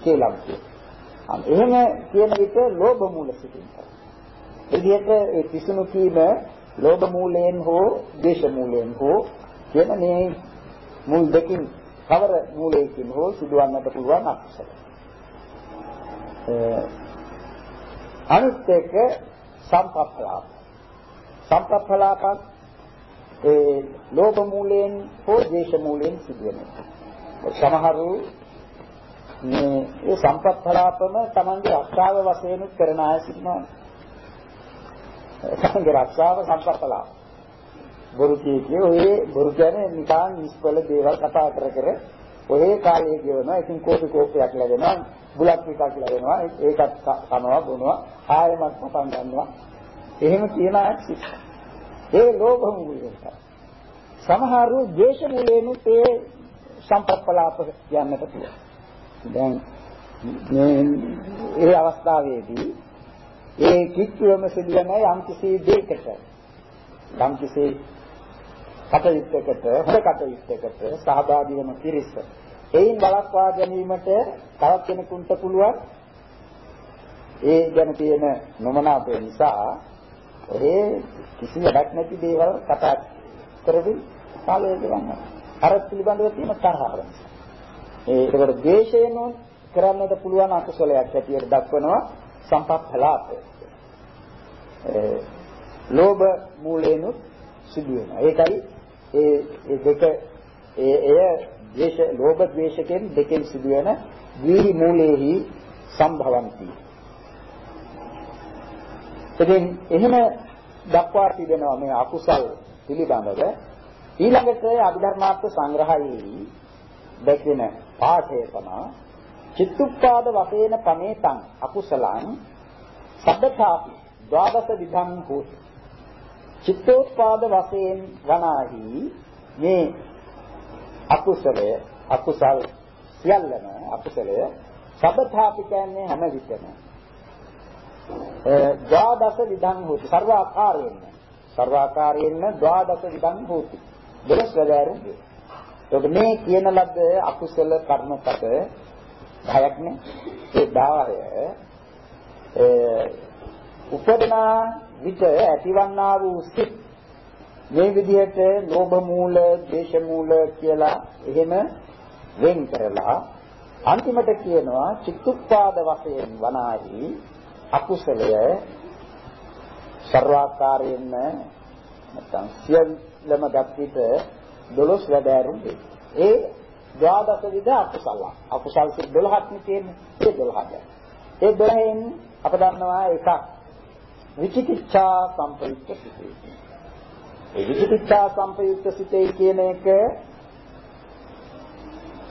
කේලම් කියනවා. එහෙම කියන විට ලෝභ මූල සිටින් කරනවා. එදිහට ඒ කිසිණු කීම ලෝභ මූලයෙන් හෝ ද්වේෂ මූලයෙන් හෝ කියන මේ මුල් දෙකින් කවර මූලයකින් හෝ සිදුවන්නට පුළුවන් අකුසල. අනිත් එක සම්පප්පලාප. සම්පප්පලාපත් ඒ ලෝභ මූලයෙන් හෝ ද්වේෂ මූලයෙන් සිදුවෙන. සමහරු මේ ඒ සම්පප්පලාපම Tamange රක්ෂාව වශයෙන් කරන අය සිටිනවා. තමන්ගේ රක්ෂාව සම්පප්පලාප. බොරු කියේ ඔය බොරු කියන්නේ නිකන් නිස්පල දේවල් කතා කර කර ඔය කාලේ කියනවා ඉතින් කෝපි කෝපයක් ලැබෙනවා බුලත් ටිකක් ලැබෙනවා ඒකත් කනවා බොනවා ආයෙමත් පටන් ගන්නවා එහෙම කියන ඇක්සිස් ඒ ලෝභ මූලයෙන් සමහරු ද්වේෂ මූලයෙන් ඒ සම්පප්පලාප යන්නට පුළුවන්. දැන් මේ ඒ අවස්ථාවේදී ඒ කිච්චුවම සිදුවන යම් කිසි දෙයකට යම් කිසි කටයුත්තකට හොඳ කටයුත්තකට සහභාගී වෙන පිරිස එයින් බලස්වා ගැනීමට තවත් කෙනෙකුට පුළුවන්. ඒ ගැන තියෙන නොමනාපය නිසා ඒ කිසි වැඩක් නැති දේවල් කතා කරමින් කාලය ගෙවන්න. අර පිළිබඳව තියෙන තරහව නිසා. ඒ ඒකට ද්වේෂයෙන් කරන්නට පුළුවන් අකුසලයක් හැටියට දක්වනවා සම්පත්ලාපය. ඒ ලෝභ මූලේනුත් සිදු වෙනවා. ඒකයි ඒ ඒ දෙක ඒ එය ද්වේෂ ලෝභ ද්වේෂකෙන් දෙකෙන් සිදුවෙන වීරි මූලේහි සම්භවಂತಿ. ඉතින් එහෙම දක්වා තිබෙනවා මේ අකුසල් පිළිබඳව. ඊළඟට අභිධර්මාර්ථ සංග්‍රහයේ දැක්වෙන පාඨය තමයි චිත්තුප්පාද වශයෙන් පමේතං අකුසලං සබ්බථාපි ද්වාදස විධං හෝති. චිත්තෝත්පාද වශයෙන් වනාහි මේ අකුසලය අකුසල් සියල්ලම අකුසලය සබ්බථාපි කියන්නේ හැම විටම. ද්වාදස විධං හෝති. සර්වාකාරයෙන් සර්වාකාරයෙන් ද්වාදස විධං හෝති. දොස් වැඩෑරුම් ඒක මේ කියන ලද්ද අකුසල කර්මපත 10ක් නේ. ඒ 10 උපදනා විට ඇතිවන්නා වූ සිත්. මේ විදිහට ලෝභ මූල, ද්වේෂ මූල කියලා එහෙම වෙන් කරලා අන්තිමට කියනවා චිත්තුප්පාද වශයෙන් වනාහි අකුසලය ਸਰවාකාරයෙන්ම නැත්නම් සියල්ලම දක්විත 12 වැඩෑරුම් වේ. ඒ ද්වාදස විද අකුසල. අකුසල් සිත් 12ක් නේ තියෙන්නේ. ඒ 12ක්. ඒ 12න් අප දන්නවා එකක් විචිකිච්ඡා සම්පයුක්ත සිතේ. ඒ විචිකිච්ඡා සම්පයුක්ත සිතේ කියන එක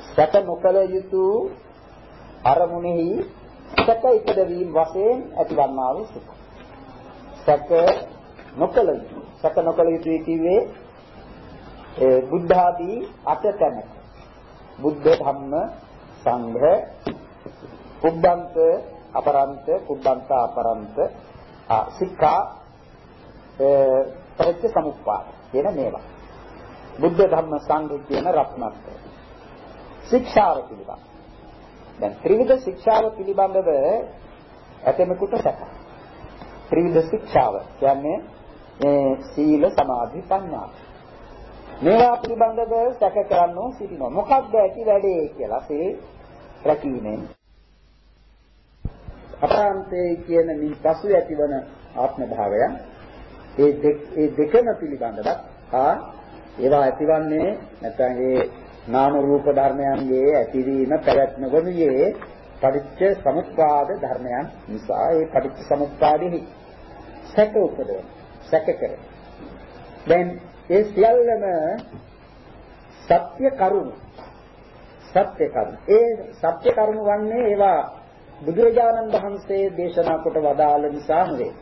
සැක නොකල යුතු අරමුණෙහි සැක ඉපදවීම වශයෙන් ඇතිවන්නා වූ සිත. සැක නොකල යුතු. සැක නොකල යුතු කිව්වේ ඒ බුද්ධ ආදී අටතැන. බුද්ධ ධම්ම සංඝ කුබ්බන්ත අපරන්ත කුබ්බන්ත අපරන්ත සික්ඛා පරිච්ඡ සමුප්පාද කියන මේවා. බුද්ධ ධර්ම සංඝ කියන රත්නත්‍රය. ශික්ෂාව පිළිබඳ. දැන් ත්‍රිවිධ ශික්ෂාව පිළිබඳව ඇතෙමෙකුට සැක. ත්‍රිවිධ ශික්ෂාව කියන්නේ මේ සීල සමාධි ප්‍රඥා. මේවා පිළිබඳව සැක කරන්නෝ සිටිනවා. මොකක්ද ඇති වැඩේ කියලා සිල් රැකීමෙන් අපාන්තේ කියන මේ පසු ඇතිවන ආත්ම භාවයන් ඒ ඒ දෙකම පිළිබඳව ආ ඒවා ඇතිවන්නේ නැත්නම් ඒ නාම රූප ධර්මයන්ගේ ඇතිවීම පැවැත්ම වනුයේ පටිච්ච සමුප්පාද ධර්මයන් නිසා ඒ පටිච්ච සමුප්පාදෙහි සැක උපදවන සැක කරන දැන් ඒ සියල්ලම සත්‍ය කරුණු. සත්‍ය කරුණු. ඒ සත්‍ය කරුණු වන්නේ ඒවා බුදුරජාණන් වහන්සේ දේශනා කොට වදාළ නිසා නෙවේ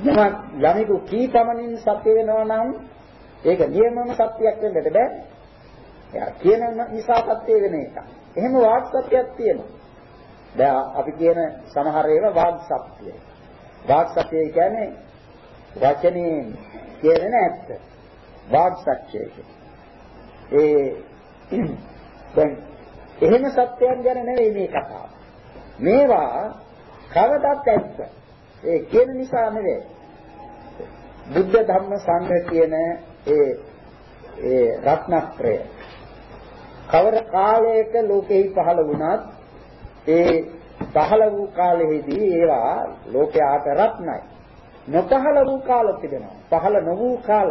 යමක් යමෙකු කී පමණින් සත්‍ය වෙනවා නම් ඒක නියමම සත්‍යයක් වෙන්නට බෑ. එයා කියන නිසා සත්‍ය වෙන එක. එහෙම වාග් සත්‍යයක් තියෙනවා. දැන් අපි කියන සමහර ඒවා වාග් සත්‍යය. වාග් සත්‍යය කියන්නේ වචනේ කියන නැත්ත. වාග් සත්‍යය. ඒ දැන් එහෙම සත්‍යයන් ගැන නෙවෙයි මේ කතාව. මේවා කවදත් ඇත්ත. ඒ කියන නිසා නෙවෙයි. බුද්ධ ධම්ම සංඝ කියන ඒ ඒ රත්නත්‍රය කවර කාලයක ලෝකෙහි පහළ වුණත් ඒ පහළ වූ කාලෙහිදී ඒවා ලෝකයාට රත්නයි. නොපහළ වූ කාල තිබෙනවා. පහළ නොවූ කාල.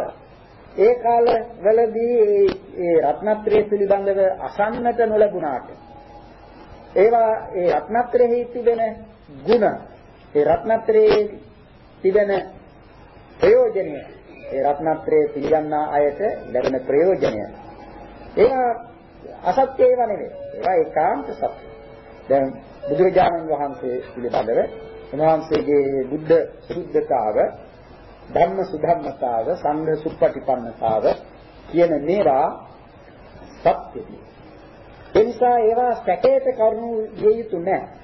ඒ කාලවලදී ඒ රත්නත්‍රය පිළිබඳව අසන්නට නොලැබුණාට ඒවා ඒ රත්නත්‍රයෙහි තිබෙන ಗುಣ ඒ රත්නත්‍රයේ තිබෙන ප්‍රයෝජනය ඒ රත්නත්‍රයේ පිළිගන්නා අයට ලැබෙන ප්‍රයෝජනය ඒවා අසත්‍ය ඒවා නෙවෙයි ඒවා ඒකාන්ත සත්‍ය. දැන් බුදුරජාණන් වහන්සේ පිළිබඳව උන්වහන්සේගේ බුද්ධ සුද්ධතාව ධම්ම සුධම්මතාව සංඝ සුප්පටිපන්නතාව කියන මේවා සත්‍යයි. ඒ නිසා ඒවා සැකයට කරුණු දෙය යුතු නැහැ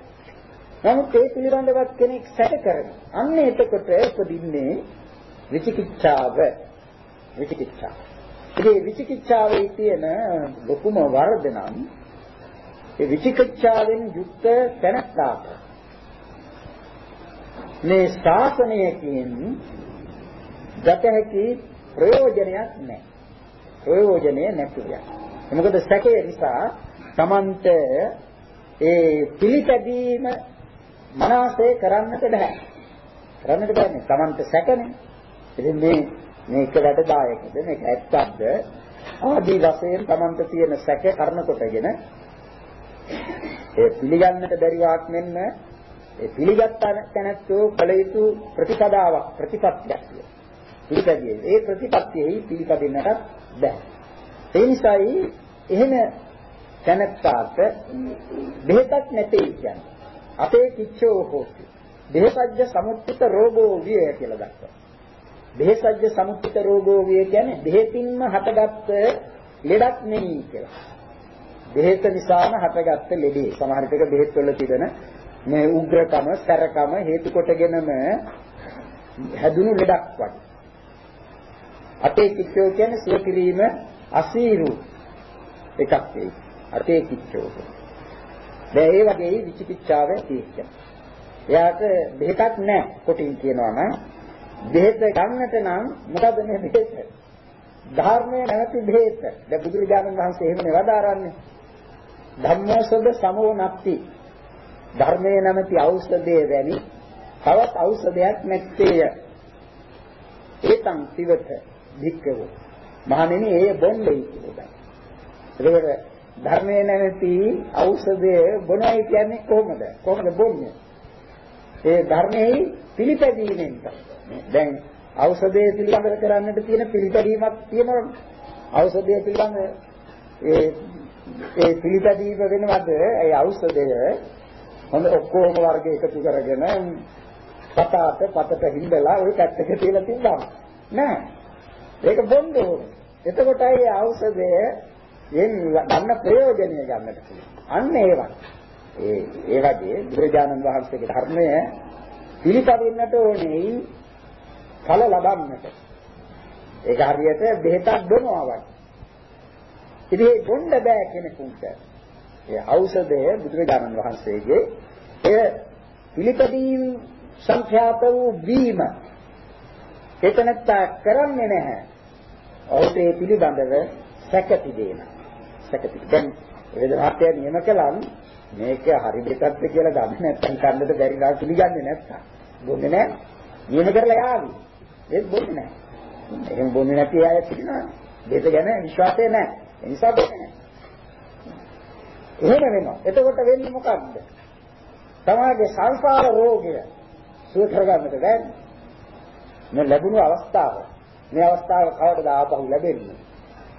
නමුත් ඒ පිළිබඳව කෙනෙක් සැක කරන අන්න එතකොට උපදින්නේ විචිකිච්ඡාව. විචිකිච්ඡාව. ඉතින් විචිකිච්ඡාවේ තියෙන ලොකුම වරද නම් ඒ විචිකිච්ඡාවෙන් යුක්ත තැනට මේ ශාසනයකින් ගත හැකි ප්‍රයෝජනයක් නැහැ. ප්‍රයෝජනේ නැතිව. මොකද සැකය නිසා Tamante ඒ පිළිපැදීම මනසේ කරන්නට බෑ. කරන්නට බෑනේ. Tamante සැකනේ. ඉතින් මේ මේක වැඩදායකද මේක ඇත්තක්ද? ආදී වශයෙන් Tamanට තියෙන සැක කරන කොටගෙන ඒ පිළිගන්නට බැරිවාක් මෙන්න ඒ පිළිගත් තැනැත්තෝ කල යුතු ප්‍රතිපදාවක් ප්‍රතිපත්තියක් පිළිපැදියේ. ඒ ප්‍රතිපත්තියෙහි පිළිපදින්නට බෑ ඒ නිසායි එහෙම තැනැත්තාට බෙහෙතක් නැtei කියන්නේ. අපේ කිච්චෝ හොති. බෙහෙතජ්ජ සමුත්තිත රෝගෝ විය කියලා දක්වනවා. බෙහෙසජ්‍ය සමුත්ථිත රෝගෝ විය කියන්නේ බෙහෙතින්ම හටගත්ත ලෙඩක් නෙවෙයි කියලා. බෙහෙත නිසාම හටගත්ත ලෙඩේ. සමහර විටක බෙහෙත් වල තිබෙන මේ උග්‍රකම, සැරකම හේතු කොටගෙනම හැදුණු ලෙඩක් වගේ. අතේ කිච්චෝ කියන්නේ සිය කිරීම අසීරු එකක් ඒ. අතේ කිච්චෝ. දැන් ඒ වගේ විචිකිච්ඡාව තියෙනවා. එයාට බෙහෙතක් නැහැ කොටින් කියනවා නම් බෙහෙත ගන්නට නම් මොකද මේ බෙහෙත? ධර්මයේ නැති බෙහෙත. දැන් බුදුරජාණන් වහන්සේ එහෙමනේ වදාරන්නේ. ධම්මෝසද සමෝ නැති. ධර්මයේ නැමැති ඖෂධය වැනි තවත් ඖෂධයක් නැත්තේය. ඒතං සිවත භික්කව. මහණෙනි ඒ බොන්නේ කියලා. ඒකට ධර්මයේ නැමැති ඖෂධය බොනයි කියන්නේ කොහොමද? කොහොමද බොන්නේ? ඒ ධර්මයේ පිළිපැදීමෙන් තමයි. දැන් ඖෂධය පිළිබඳව කරන්නට තියෙන පිළිපැදීමක් තියෙනවා. ඖෂධය පිළිබඳව ඒ ඒ පිළිපැදීම වෙනවද? ඒ ඖෂධය හොඳ ඔක්කොම වර්ග එකතු කරගෙන පතාට පතට හිඳලා ওই පැත්තක තියලා තිබ්බා. නෑ. ඒක බොන්න ඕනේ. එතකොටයි ඒ ඖෂධය යෙන් ගන්න ප්‍රයෝජනය ගන්නට පුළුවන්. අන්න ඒවා. ඒ ඒ වගේ බුදුරජාණන් වහන්සේගේ ධර්මය පිළිපදින්නට ඕනේ. ඵල ලබන්නට. ඒක හරියට බෙහෙතක් බොනවා වගේ. ඉතින් ඒ බොන්න බෑ කෙනෙකුට. ඒ ඖෂධය බුදුරජාණන් වහන්සේගේ එය පිළිපදීම් සංඛ්‍යාත වූ වීම එතනත්තා කරන්නේ නැහැ. ඔහුට ඒ පිළිබඳව සැකති දෙන. සැකති. දැන් වේදනාත්ය නියම කළාම මේක හරි දෙකක්ද කියලා ගන්න නැත්නම් කන්නද බැරි ලා පිළිගන්නේ නැත්තම්. බොන්නේ නැහැ. නියම කරලා යාවි. ඒක බොන්නේ නැහැ. එහෙම බොන්නේ නැති අය සිටිනවා. දෙත ගැන විශ්වාසය නැහැ. ඒ නිසා බොන්නේ නැහැ. එහෙම වෙනවා. එතකොට වෙන්නේ මොකක්ද? තමාගේ සංසාර රෝගය සුව කරගන්නට බැහැ. මේ ලැබුණු අවස්ථාව. මේ අවස්ථාව කවදද ආපහු ලැබෙන්නේ?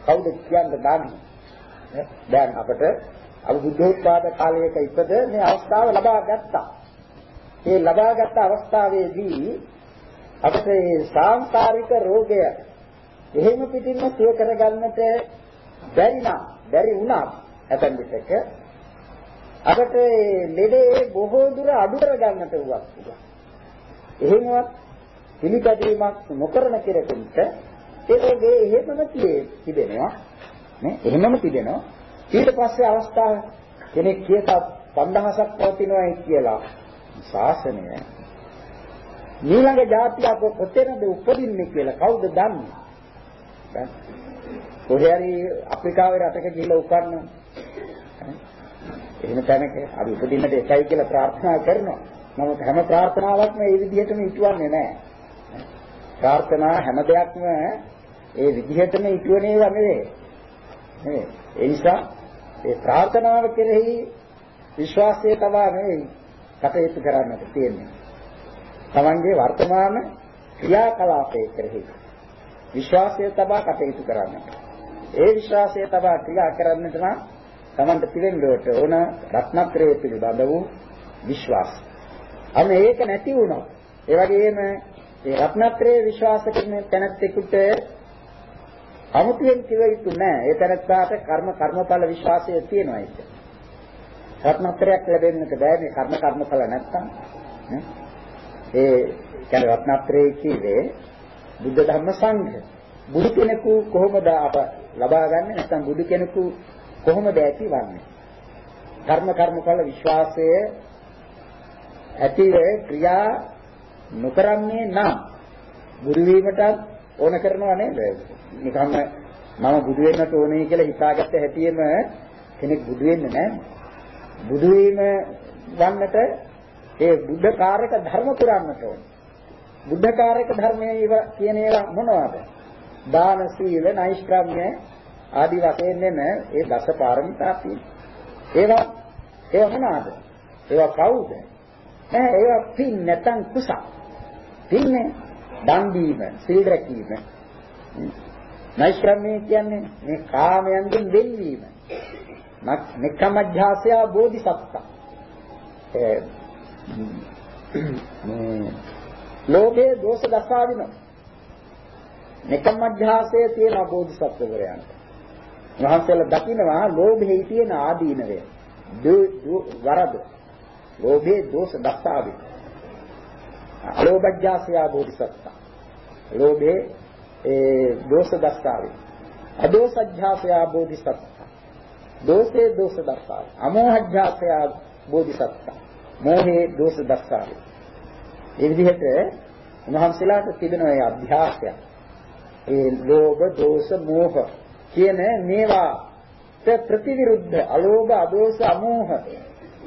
කවුද කියන්න දන්නේ? දැන් අපිට අභි බුද්ධෝත්පාද කාලයක ඉපද මේ අවස්ථාව ලබා ගත්තා. ඒ ලබාගත් අවස්ථාවේදී අපිට මේ සාංකාරික රෝගය එහෙම පිටින්ම සුව කරගන්නට බැරි නම් බැරි වුණා ඇතන් විටක අපිට ලෙඩේ බොහෝ දුර අඩු කරගන්නට උවක් පුළුවන්. එහෙමවත් පිළිපැදීමක් නොකරන කෙනෙකුට ඒ රෝගේ එහෙමම තිබෙනවා නේ එහෙමම තිබෙනවා ඊට පස්සේ අවස්ථාව කෙනෙක් කියත 5000ක් පවතිනවායි කියලා ශාසනය ඊළඟ જાතියක් කොතැනද උපදින්නේ කියලා කවුද දන්නේ? කොහේ හරි අප්‍රිකාවේ රටක ගිහිල්ලා උපන්න එහෙම තැනක අපි උපදින්නට එකයි කියලා ප්‍රාර්ථනා කරනවා. නමුත් හැම ප්‍රාර්ථනාවක්ම ඒ විදිහටම ඉටුවන්නේ නැහැ. ප්‍රාර්ථනා හැම දෙයක්ම ඒ විදිහටම ඉටුවන ඒවා නෙවෙයි. නේ ඒ නිසා ඒ ප්‍රාර්ථනාව කෙරෙහි විශ්වාසය තබා නෙවෙයි කටයුතු කරන්නට තියෙන්නේ. තමන්ගේ වර්තමාන ක්‍රියාකලාපයේ කෙරෙහි විශ්වාසය තබා කටයුතු කරන්නට. ඒ විශ්වාසය තබා ක්‍රියා කරන්නට නම් තමන්ට පිළිෙන්නට ඕන රත්නත්‍රයේ පිළිබඳ වූ විශ්වාසය. අන්න ඒක නැති වුණොත් ඒ වගේම ඒ රත්නත්‍රයේ විශ්වාස කරන තැනැත්තෙකුට අමුතුවෙන් කිව යුතු නැහැ. ඒ තැනැත්තාට කර්ම කර්මඵල විශ්වාසය තියෙනවා ඒක. රත්නත්‍රයක් ලැබෙන්නට බෑ මේ කර්ම කර්මඵල නැත්තම්. ඒ කියන්නේ රත්නත්‍රයේ කිව්වේ බුද්ධ ධර්ම සංඝ. බුදු කෙනෙකු කොහොමද අප ලබා ගන්නෙ නැත්නම් බුදු කෙනෙකු කොහොමද ඇතිවන්නේ? කර්ම කර්මඵල විශ්වාසය ඇතිව ක්‍රියා නොකරන්නේ නම් බුදු වීමට ඕන කරනවා නේද? නිකම්ම මම බුදු වෙන්නට ඕනේ කියලා හිතාගත්ත හැටියෙම කෙනෙක් බුදු වෙන්නේ නැහැ. බුදු වීම වන්නට ඒ බුද්ධ කාර්යක ධර්ම පුරන්නට ඕනේ. බුද්ධ කාර්යක ධර්මයේ ඉව කියන ඒවා මොනවද? දාන සීල නෛෂ්ක්‍රම්‍ය ආදි වශයෙන් නෙම ඒ දස පාරමිතා තියෙනවා. ඒවා ඒවා මොනවාද? ඒවා කවුද? නෑ ඒවා පින් නැතන් කුසක්. පින්නේ දන් දීම, සීල් රැකීම. නෛෂ්ක්‍රම්‍ය කියන්නේ මේ කාමයන්ගෙන් වෙන්වීම. නික්කමඥාසය බෝධිසත්ත. ඒ මේ ලෝභයේ දෝෂ දසාවින. නික්කමඥාසයේ තියෙන බෝධිසත්වවරයන්ට. මහන්සලා දකින්නවා ලෝභයේ තියෙන ආදීනවය. වරද. ලෝභයේ දෝෂ දසාවින. අලෝභඥාසය බෝධිසත්ත. ලෝභයේ ඒ දෝෂ දස්සාවේ. අදෝසඥාසය බෝධිසත්ත. දෝෂේ දෝෂ දස්සාවේ. අමෝහඥාසය බෝධිසත්ත. මෝහේ දෝෂ දස්සාවේ. ඒ විදිහට උන්වහන්සේලාට තිබෙන ඒ අභ්‍යාසය. ඒ ලෝභ, දෝෂ, මෝහ කියන මේවා ප්‍රතිවිරුද්ධ අලෝභ, අදෝෂ, අමෝහ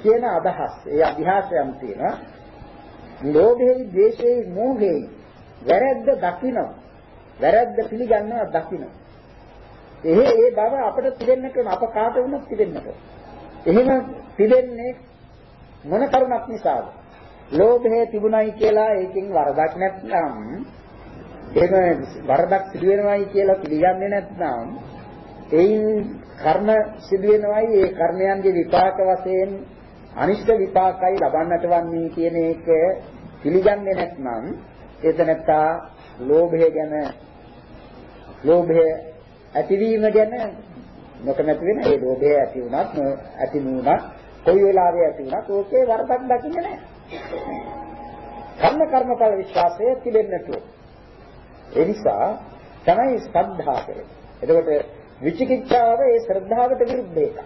කියන අදහස්. ඒ අභ්‍යාසයන් තියෙනවා. ලෝභෙයි, ද්වේෂෙයි, මෝහෙයි වැරද්ද දකින්න. වැරද්ද පිළිගන්නවා දකින්න. එහේ ඒ බව අපිට තිබෙන්නට ඕන අප කාට වුණත් තිබෙන්නට ඕන. එහෙම තිබෙන්නේ මොන කරුණක් නිසාද? ලෝභය තිබුණයි කියලා ඒකෙන් වරදක් නැත්නම් එහෙම වරදක් සිදු වෙනවයි කියලා පිළිගන්නේ නැත්නම් එයින් කර්ම සිදු වෙනවයි ඒ කර්මයන්ගේ විපාක වශයෙන් අනිෂ්ට විපාකයි ලබන්නට වන්නේ කියන එක පිළිගන්නේ නැත්නම් එතනත්තා ලෝභය ගැන ලෝභය ඇතිවීම ගැන නොකමැති වෙන ඒ ලෝභය ඇති වුණත් ඇති නුණත් කොයි වෙලාවෙ ඇති වුණත් ඕකේ වරදක් දකින්නේ නැහැ. කර්ම කර්මඵල විශ්වාසය තිබෙන්නට ඒ නිසා තමයි ශ්‍රද්ධා කරන්නේ. එතකොට විචිකිච්ඡාව ඒ ශ්‍රද්ධාවට විරුද්ධ එකක්.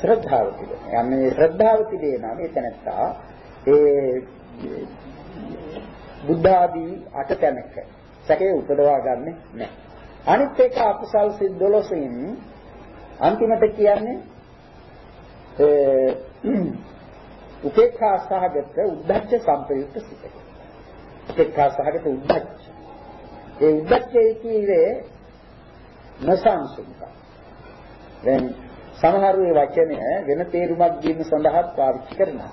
ශ්‍රද්ධාව තිබෙනවා. යන්නේ ශ්‍රද්ධාව තිබේනා මේ තැනත්තා ඒ බුද්ධ ආදී අට තැනක සැකේ උපදවා ගන්නෙ නැහැ. අනිත් එක අකුසල් සිත් 12න් අන්තිමට කියන්නේ උපේක්ඛා සහගත උද්දච්ච සංපයුක්ත සිත. උපේක්ඛා සහගත උද්දච්ච. ඒ උද්දච්චයේ කීවේ නසංසුක. දැන් සමහර ඒ වචනය වෙන තේරුමක් දීම සඳහා පාවිච්චි කරනවා.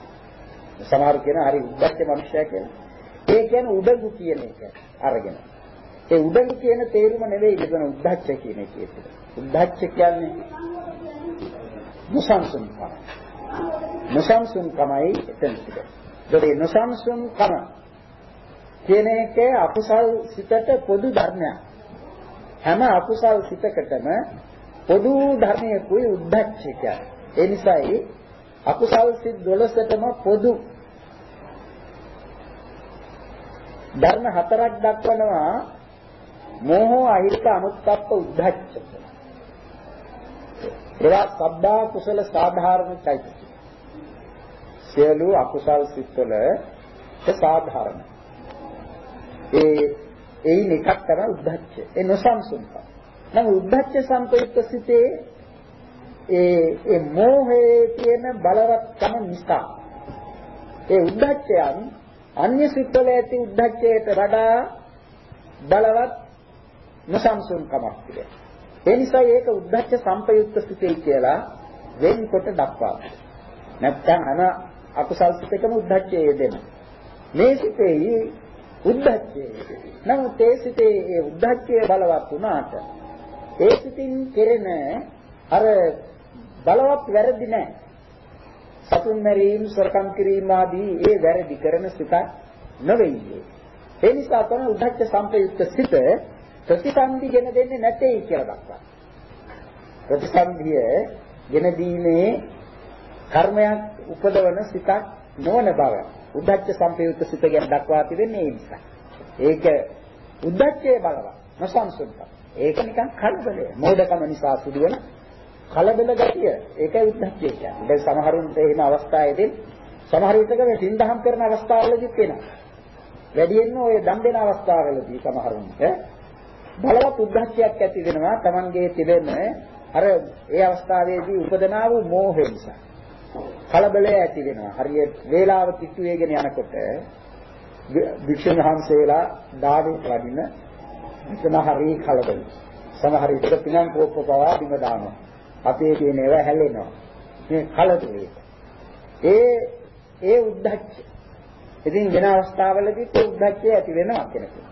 සමහර කියන හරි උද්දච්ච මනුෂ්‍යය කියලා. ඒ කියන්නේ උඩඟු කියන එක අරගෙන. ඒ උඩඟු කියන තේරුම නෙවෙයි මෙතන උද්දච්ච කියන එකේ. උද්දච්ච කියන්නේ නොසන්සුන්කම. නොසන්සුන්කමයි එතන තිබෙන්නේ. ඒ නොසන්සුන්කම කියන එක අකුසල් සිතට පොදු ධර්මයක්. හැම අකුසල් සිතකටම පොදු ධර්මයකුයි උද්දච්ච කියන්නේ. ඒ නිසායි අකුසල් සිත් 12ටම පොදු. ධර්ම හතරක් දක්වනවා මෝහ අහිරික අනුත්ප්ප උද්ධච්ච ඒවා සබ්බා කුසල සාධාරණ චෛතසික. සියලු අකුසල් සිත්වල සාධාරණ. ඒ එයින් එකක් තමයි උද්ධච්ච ඒ නොසන්සුන්කම නම් උද්ධච්ච සම්පයුක්ත සිතේ ඒ ඒ මෝහයේ තියෙන බලවත්කම නිසා ඒ උද්ධච්චයන් අන්‍ය සිත්වල ඇති උද්ධච්චයට වඩා බලවත් නොසන්සුන්කමක් තිබෙනවා. ඒ නිසා ඒක උද්ධච්ච සංපයුක්ත සිතේ කියලා වෙන්කොට දක්වා. නැත්නම් අන අකුසල් සිතකම උද්ධච්චය යෙදෙන. මේ සිතේ උද්ධච්චය නමුත් ඒ සිතේ ඒ උද්ධච්චය බලවත් වුණාට ඒ සිතින් කෙරෙන අර බලවත් වැරදි නැහැ. සතුන් මරීම, සොරකම් කිරීම ආදී ඒ වැරදි කරන සිතක් නෙවෙයි. ඒ නිසා තමයි උද්ධච්ච සංපයුක්ත සිත ප්‍රතිසන්දි ගෙන දෙන්නේ නැtei කියලා දක්වනවා. ප්‍රතිසන්දිය ගෙන දීමේ කර්මයක් උපදවන සිතක් නොවන බව උද්ධච්ච සංපයුක්ත සිත ගැන දක්වා තිබෙන්නේ ඒ නිසා. ඒක උද්ධච්චයේ බලවත් නොසන්සුන්කම. ඒක නිකන් කලබලය. මෝඩකම නිසා සිදුවන කලබල ගතිය. ඒකයි උද්ධච්චය කියන්නේ. දැන් සමහරුන්ට එහෙම අවස්ථාවේදී සමහර විටක මේ සින්දහම් කරන අවස්ථාවලදීත් වෙනවා. වැඩියෙන්ම ඔය දන් දෙන අවස්ථාවවලදී සමහරුන්ට බලවත් උද්ධච්චයක් ඇති වෙනවා Tamanගේ තිබෙන අර ඒ අවස්ථාවේදී උපදනා වූ මෝහය නිසා. කලබලය ඇති වෙනවා. හරියට වේලාව කිට්ටු වේගෙන යනකොට වික්ෂණ වහන්සේලා දාඩේ වඩින එතන හරි කලබල. සමහර විට පිනන් කෝප්ප පවා බිම දානවා. අපේ තියෙන ඒවා හැලෙනවා. මේ කලබලේ. ඒ ඒ උද්දච්ච. ඉතින් වෙන අවස්ථාවලදී ඒ උද්දච්චය ඇති වෙනවා කෙනෙකුට.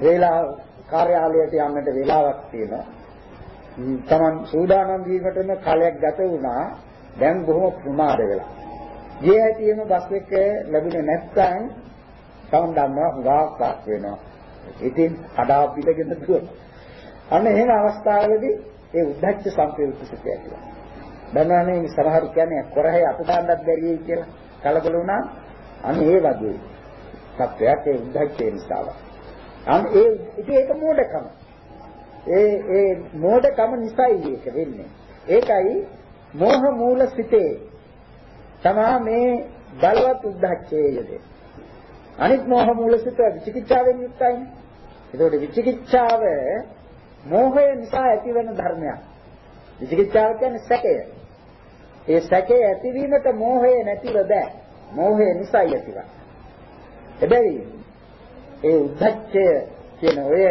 වේලාව කාර්යාලයට යන්නට වෙලාවක් තියෙනවා. තමන් සූදානම් වීමටම කාලයක් ගත වුණා. දැන් බොහොම ප්‍රමාද වෙලා. ගිය හැටිම බස් එක ලැබුණේ නැත්නම් තමන් දන්නවා හුඟක් වෙනවා. ඉතින් කඩා පිටගෙන දුවන. අන්න එහෙම අවස්ථාවලදී ඒ උද්දච්ච සංපේවිත සිට ඇතිවෙනවා. දැනන්නේ සමහර කියන්නේ කොරහේ අත දාන්නත් බැරියි කියලා කලබල වුණා. අන්න ඒ වගේ සත්‍යයක් ඒ උද්දච්චය නිසා. අන්න ඒ ඉතින් ඒක මෝඩකම. ඒ ඒ මෝඩකම නිසායි ඒක වෙන්නේ. ඒකයි මෝහ මූල සිතේ තමා මේ බලවත් උද්දච්චයේ යෙදේ. අනිත් මෝහ මූල සිත විචිකිච්ඡාවෙන් යුක්තයිනේ. ඒකෝට විචිකිච්ඡාව මෝහය නිසා ඇතිවන ධර්මයක්. විචිකිච්ඡාව කියන්නේ සැකය. ඒ සැකය ඇතිවීමට මෝහය නැතිව බෑ. මෝහය නිසා ඇතිවන. හැබැයි ඒ උද්දච්චය කියන ඔය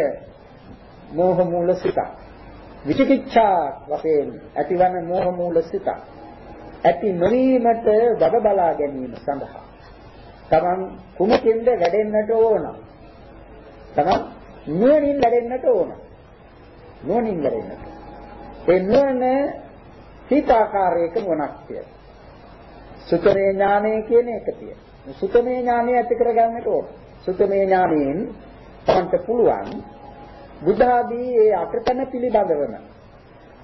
මෝහ මූල සිත විචිකිච්ඡා වශයෙන් ඇතිවන මෝහ මූල සිත ඇති නොවීමට වග බලා ගැනීම සඳහා තමන් කුමකින්ද වැඩෙන්නට ඕන? තමන් නුවණින් වැඩෙන්නට ඕන. නුවණින් වැඩෙන්නට. ඒ නුවණ හිතාකාරයක මොනක් කියලා සුතමේ ඥානය කියන එක තියෙනවා. සුතමේ ඥානය ඇති කරගන්නට ඕන. සුතමේ ඥානයෙන් තමන්ට පුළුවන් බුද්ධ ආදී ඒ අකතන පිළිබඳවම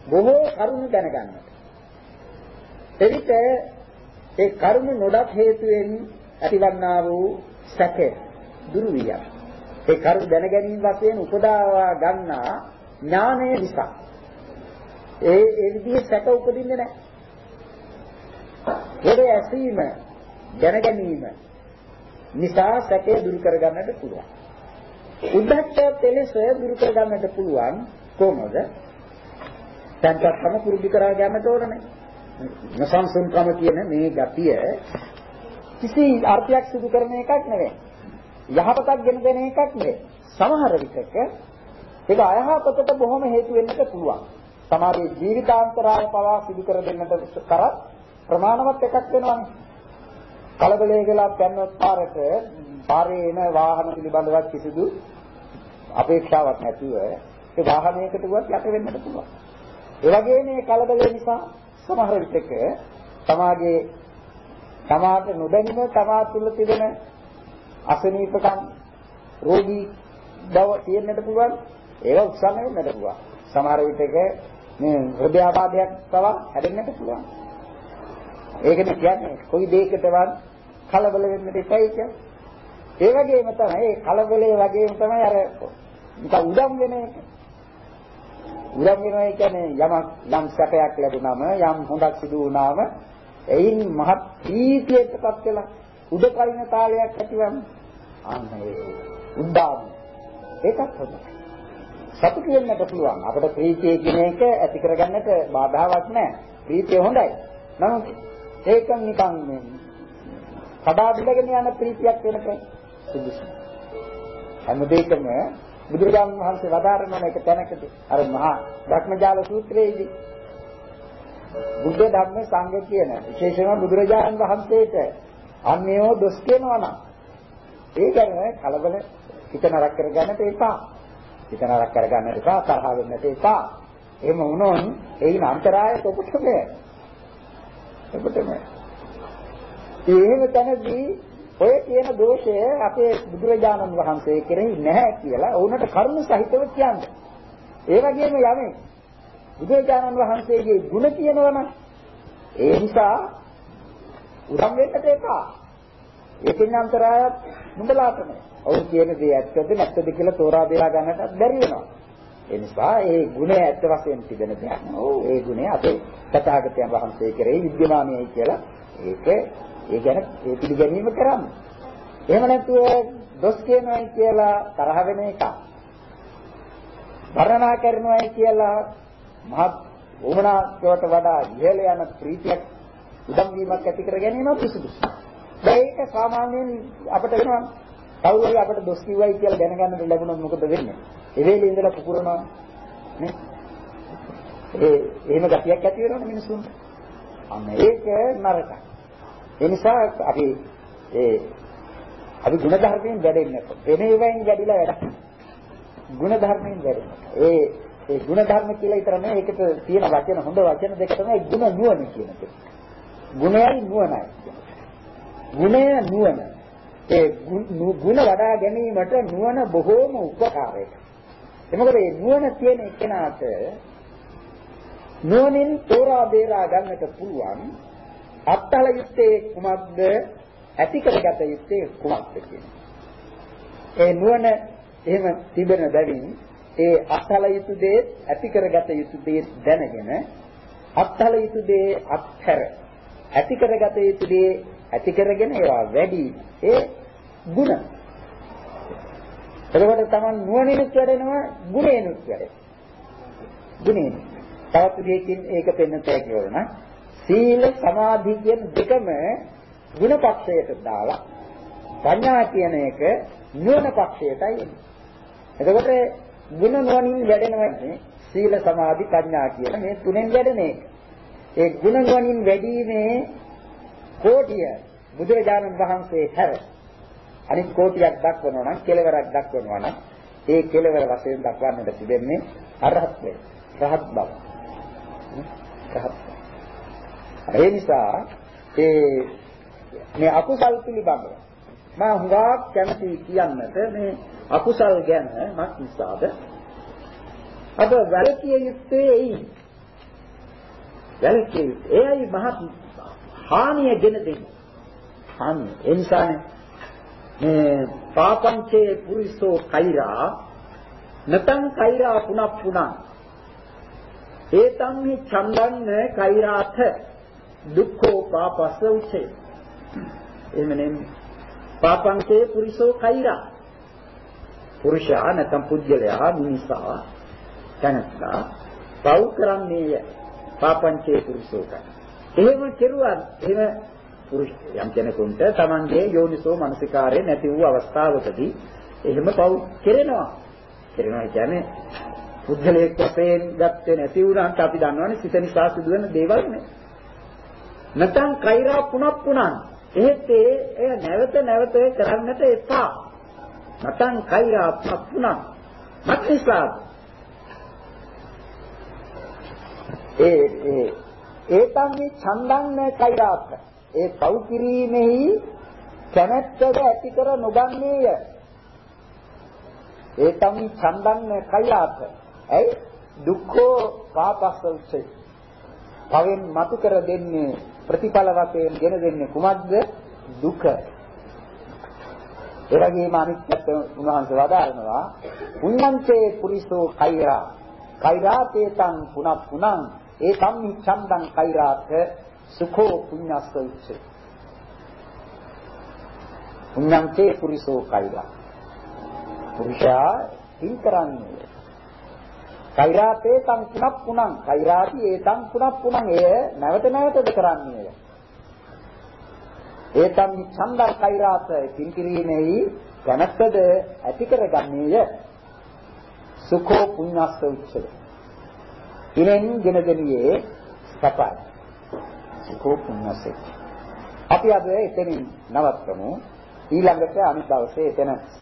බොහෝ කරුණු දැනගන්නට. එවිට ඒ කරුණු නොඩක් හේතුවෙන් ඇතිවන්නා වූ සැකය දුරු විය. ඒ කරුණ දැන ගැනීම වශයෙන් උපදාවා ගන්නා ඥානය නිසා. ඒ ඒ විදිහේ සැක උපදින්නේ නැහැ. ඒ ඇසීම දැන ගැනීම නිසා සැකය දුරු කරගන්නට පුළුවන්. උද්දච්ච තෙලස දුරු කරගන්නට පුළුවන් කොහොමද? සංකප්පම පුරුදු කරා ගන්නට ඕනේ. නසංසුන්කම කියන මේ ගතිය කිසි අර්ථයක් සිදු කරන එකක් නෙවෙයි. යහපතක් ගෙන දෙන එකක් නෙවෙයි. සමහර විටක ඒක අයහපතට බොහොම හේතු වෙන්නට පුළුවන්. සමහරේ ජීවිතාන්තරාය පවා සිදු කර දෙන්නට කරත් ප්‍රමාණවත් එකක් වෙනවානේ. කලබලයේ ගලා පැනනොත් පාරට පාරේ එන වාහන පිළිබඳව කිසිදු අපේක්ෂාවක් නැතිව ඒ වාහනයකට ගියත් යට වෙන්නට පුළුවන්. ඒ වගේ මේ කලබලය නිසා සමහර විටක තමාගේ තමාට නොදැනීම තමා තුළ තිබෙන අසනීපකම් රෝගී බව තියෙන්නට පුළුවන්. ඒවා උත්සන්න වෙන්නට පුළුවන්. සමහර විටක මේ හෘදයාබාධයක් තව හැදෙන්නට පුළුවන්. ඒකනේ කියන්නේ කොයි දෙයකටවත් කලබල වෙන්නට එපයි කියන්නේ ඒ වගේම තමයි ඒ කලබලයේ වගේම තමයි අර නිකන් උදම් වෙන එක. උදම් වෙනවා කියන්නේ යමක් යම් සැපයක් ලැබුණාම යම් හොඳක් සිදු වුණාම එයින් මහත් ප්‍රීතියකටපත් වෙලා උඩකලින තාලයක් ඇතිවන්නේ අන්න ඒ උද්දාම. ඒකත් හොඳයි. සතුටු වෙන්නට පුළුවන්. අපිට ප්‍රීතිය කියන එක ඇති කරගන්නට බාධාවක් නැහැ. ප්‍රීතිය හොඳයි. නමුත් ඒක නිකන් මේ කඩා බිඳගෙන යන ප්‍රීතියක් වෙනක සුදුසු. හැම දෙයකම බුදුරජාණන් වහන්සේ වදාරන එක තැනකදී අර මහා ධර්මජාල සූත්‍රයේදී බුද්ධ ධර්ම සංඝ කියන විශේෂයෙන්ම බුදුරජාණන් වහන්සේට අන්‍යෝ දොස් කියනවා නම් ඒ ගැන කලබල හිත නරක කරගන්නට එපා. හිත නරක කරගන්නට එපා තරහ වෙන්නට එපා. එහෙම වුණොත් ඒින අන්තරාය ඔබටම ඔබටම එහෙම තැනදී ඔය කියන දෝෂය අපේ බුදුරජාණන් වහන්සේ කෙරෙහි නැහැ කියලා වුණට කරුණ සහිතව කියන්නේ. ඒ වගේම යමේ බුදුරජාණන් වහන්සේගේ ගුණ කියනවනම් ඒ නිසා උදම් වෙන්නට එපා. ඒකෙන් අන්තරායත් නුඹලාට නෑ. ඔවුන් කියන දේ ඇත්තද නැත්තද කියලා තෝරා බේරා ගන්නටත් බැරි වෙනවා. ඒ නිසා ඒ ගුණය ඇත්ත වශයෙන් තිබෙන දෙයක්. ඔව් ඒ ගුණය අපේ තථාගතයන් වහන්සේ කෙරෙහි විද්‍යමානයි කියලා ඒක ඒ ගැන ඒ පිළිගැනීම කරන්න. එහෙම නැතුව දොස් කියනවායි කියලා තරහ වෙන එක. වර්ණනා කරනවායි කියලා මහත් වමනාකට වඩා ඉහළ යන ප්‍රීතියක් උදම් වීමක් ඇති කර ගැනීම පිසුදුසු. ඒක සාමාන්‍යයෙන් අපිට වෙනවා කවුරු හරි අපිට දොස් කිව්වයි කියලා දැනගන්නට ලැබුණොත් මොකද වෙන්නේ? ඒ වෙලේ ඉඳලා පුපුරනවා නේ? ඒ එහෙම ගතියක් ඇති වෙනවනේ මිනිසුන්ට. අන්න ඒක නරකයි. ඒ නිසා අපි ඒ අපි ගුණ ධර්මයෙන් වැඩෙන්නේ වෙන ඒවායින් වැඩිලා වැඩක්. ගුණ ධර්මයෙන් වැඩෙන්න. ඒ ඒ ගුණ ධර්ම කියලා විතර නෙවෙයි ඒකට තියෙන වචන හොඳ වචන දෙක තමයි ගුණ නුවණ කියන එක. ගුණයයි නුවණයි. ගුණය නුවණ. ඒ ගුණ වඩා ගැනීමට නුවණ බොහෝම උපකාරයක්. එමකද මේ නුවණ තියෙන එකනට නුවණින් තෝරා බේරා ගන්නට පුළුවන් අත්තල යුත්තේ කුමක්ද ඇති කරගත යුත්තේ කුමක්ද කියන්නේ. ඒ නුවණ එහෙම තිබෙන බැවින් ඒ අසල යුතු දේ ඇති කරගත යුතු දේ දැනගෙන අත්හල යුතු දේ අත්හැර ඇති කරගත යුතු දේ ඇති කරගෙන ඒවා වැඩි ඒ ಗುಣ. එතකොට Taman නුවණිනුත් වැඩෙනවා ගුණේනුත් වැඩෙනවා. ගුණේ තවත් දෙයකින් ඒක පෙන්වන්න කියලා නම් සීල සමාධි කියන දෙකම ගුණ පක්ෂයට දාලා ප්‍රඥා කියන එක නුවණ පක්ෂයටයි එන්නේ. එතකොට ගුණ නුවණින් වැඩෙනවන්නේ සීල සමාධි ප්‍රඥා කියලා මේ තුනෙන් වැඩෙන එක. ඒ ගුණ නුවණින් වැඩිීමේ කෝටිය බුදුරජාණන් වහන්සේ හැර අනිත් කෝටියක් දක්වනවා නම් කෙලවරක් දක්වනවා නම් ඒ කෙලවර වශයෙන් දක්වන්නට තිබෙන්නේ අරහත් වේ. රහත් බව. රහත්. ඒ නිසා ඒ මේ අකුසල් පිළිබඳව මම හුඟක් කැමති කියන්නට මේ අකුසල් ගැන මක් නිසාද? අද වැලකිය යුත්තේ එයි. වැලකිය යුත්තේ එයි මහත් හානිය ගෙන දෙන්නේ හානිය. ඒ නිසානේ මේ පාපංචේ පුරිසෝ කෛරා නතං කෛරා පුනක් පුනං. ඒතම් හි චන්දන්න කෛරාත දුක්ඛෝ පාපස්ස උච්චේ. එහෙම නෙමෙයි පාපංචේ පුරිසෝ කෛරා පුරුෂයා නැත්නම් පුද්ගලයා මිනිසා තනත්තා පව් කරන්නේය පාපංචේ පුරුෂෝ කෛරා එහෙම කෙරුවා එහෙම පුරුෂ යම් කෙනෙකුට තමන්ගේ යෝනිසෝ මනසිකාරය නැති වූ අවස්ථාවකදී එහෙම පව් කෙරෙනවා. කෙරෙනවා කියන්නේ පුද්ගලයෙක් වශයෙන් ගත්තේ නැති වුණාට අපි දන්නවනේ සිත නිසා සිදුවෙන දේවල් නේ. නැත්නම් කෛරා පුනක් පුනන් එහෙත් ඒ නැවත නැවත කරන්නට එපා. නැත්නම් කෛරා පුනක් පුනන් මත්නිසාද ඒ ඒ ඒතම් මේ ඡන්දං කෛරාත් ඒ පව් කිරීමෙහි කැමැත්තද ඇති කර නොගන්නේය. ඒතම් ඡන්දං කෛරාත්. ඇයි දුක්ඛෝ පාපස්ස උච්චේ. පවෙන් මතු කර දෙන්නේ ප්‍රතිඵල වශයෙන් ගෙන දෙන්නේ කුමක්ද? දුක. ඒ වගේම අනිත් පැත්ත උන්වහන්සේ වදාරනවා පුඤ්ඤංචේ පුරිසෝ කෛරා. කෛරාතේතං පුනක් පුනං. ඒ සම්මි ඡන්දං කෛරාත සුඛෝ පුඤ්ඤස්ස උච්ච. පුඤ්ඤංචේ පුරිසෝ කෛරා. පුරුෂයා තින් කරන්නේ? කෛරාතේ තං පුනක් පුනං කෛරාති ඒතං පුනක් පුනං එය නැවත නැවතද කරන්නේය ඒතම් ඡන්දං කෛරාත තින් කිරීමේහි කැමැත්තද ඇති කරගන්නේය සුඛෝ පුඤ්ඤස්ස උච්චය ඉනෙන් ගෙන දෙනියේ සපයි. සුඛෝ පුඤ්ඤසෙත්. අපි අද එතනින් නවත්වමු. ඊළඟට අනිත් දවසේ එතන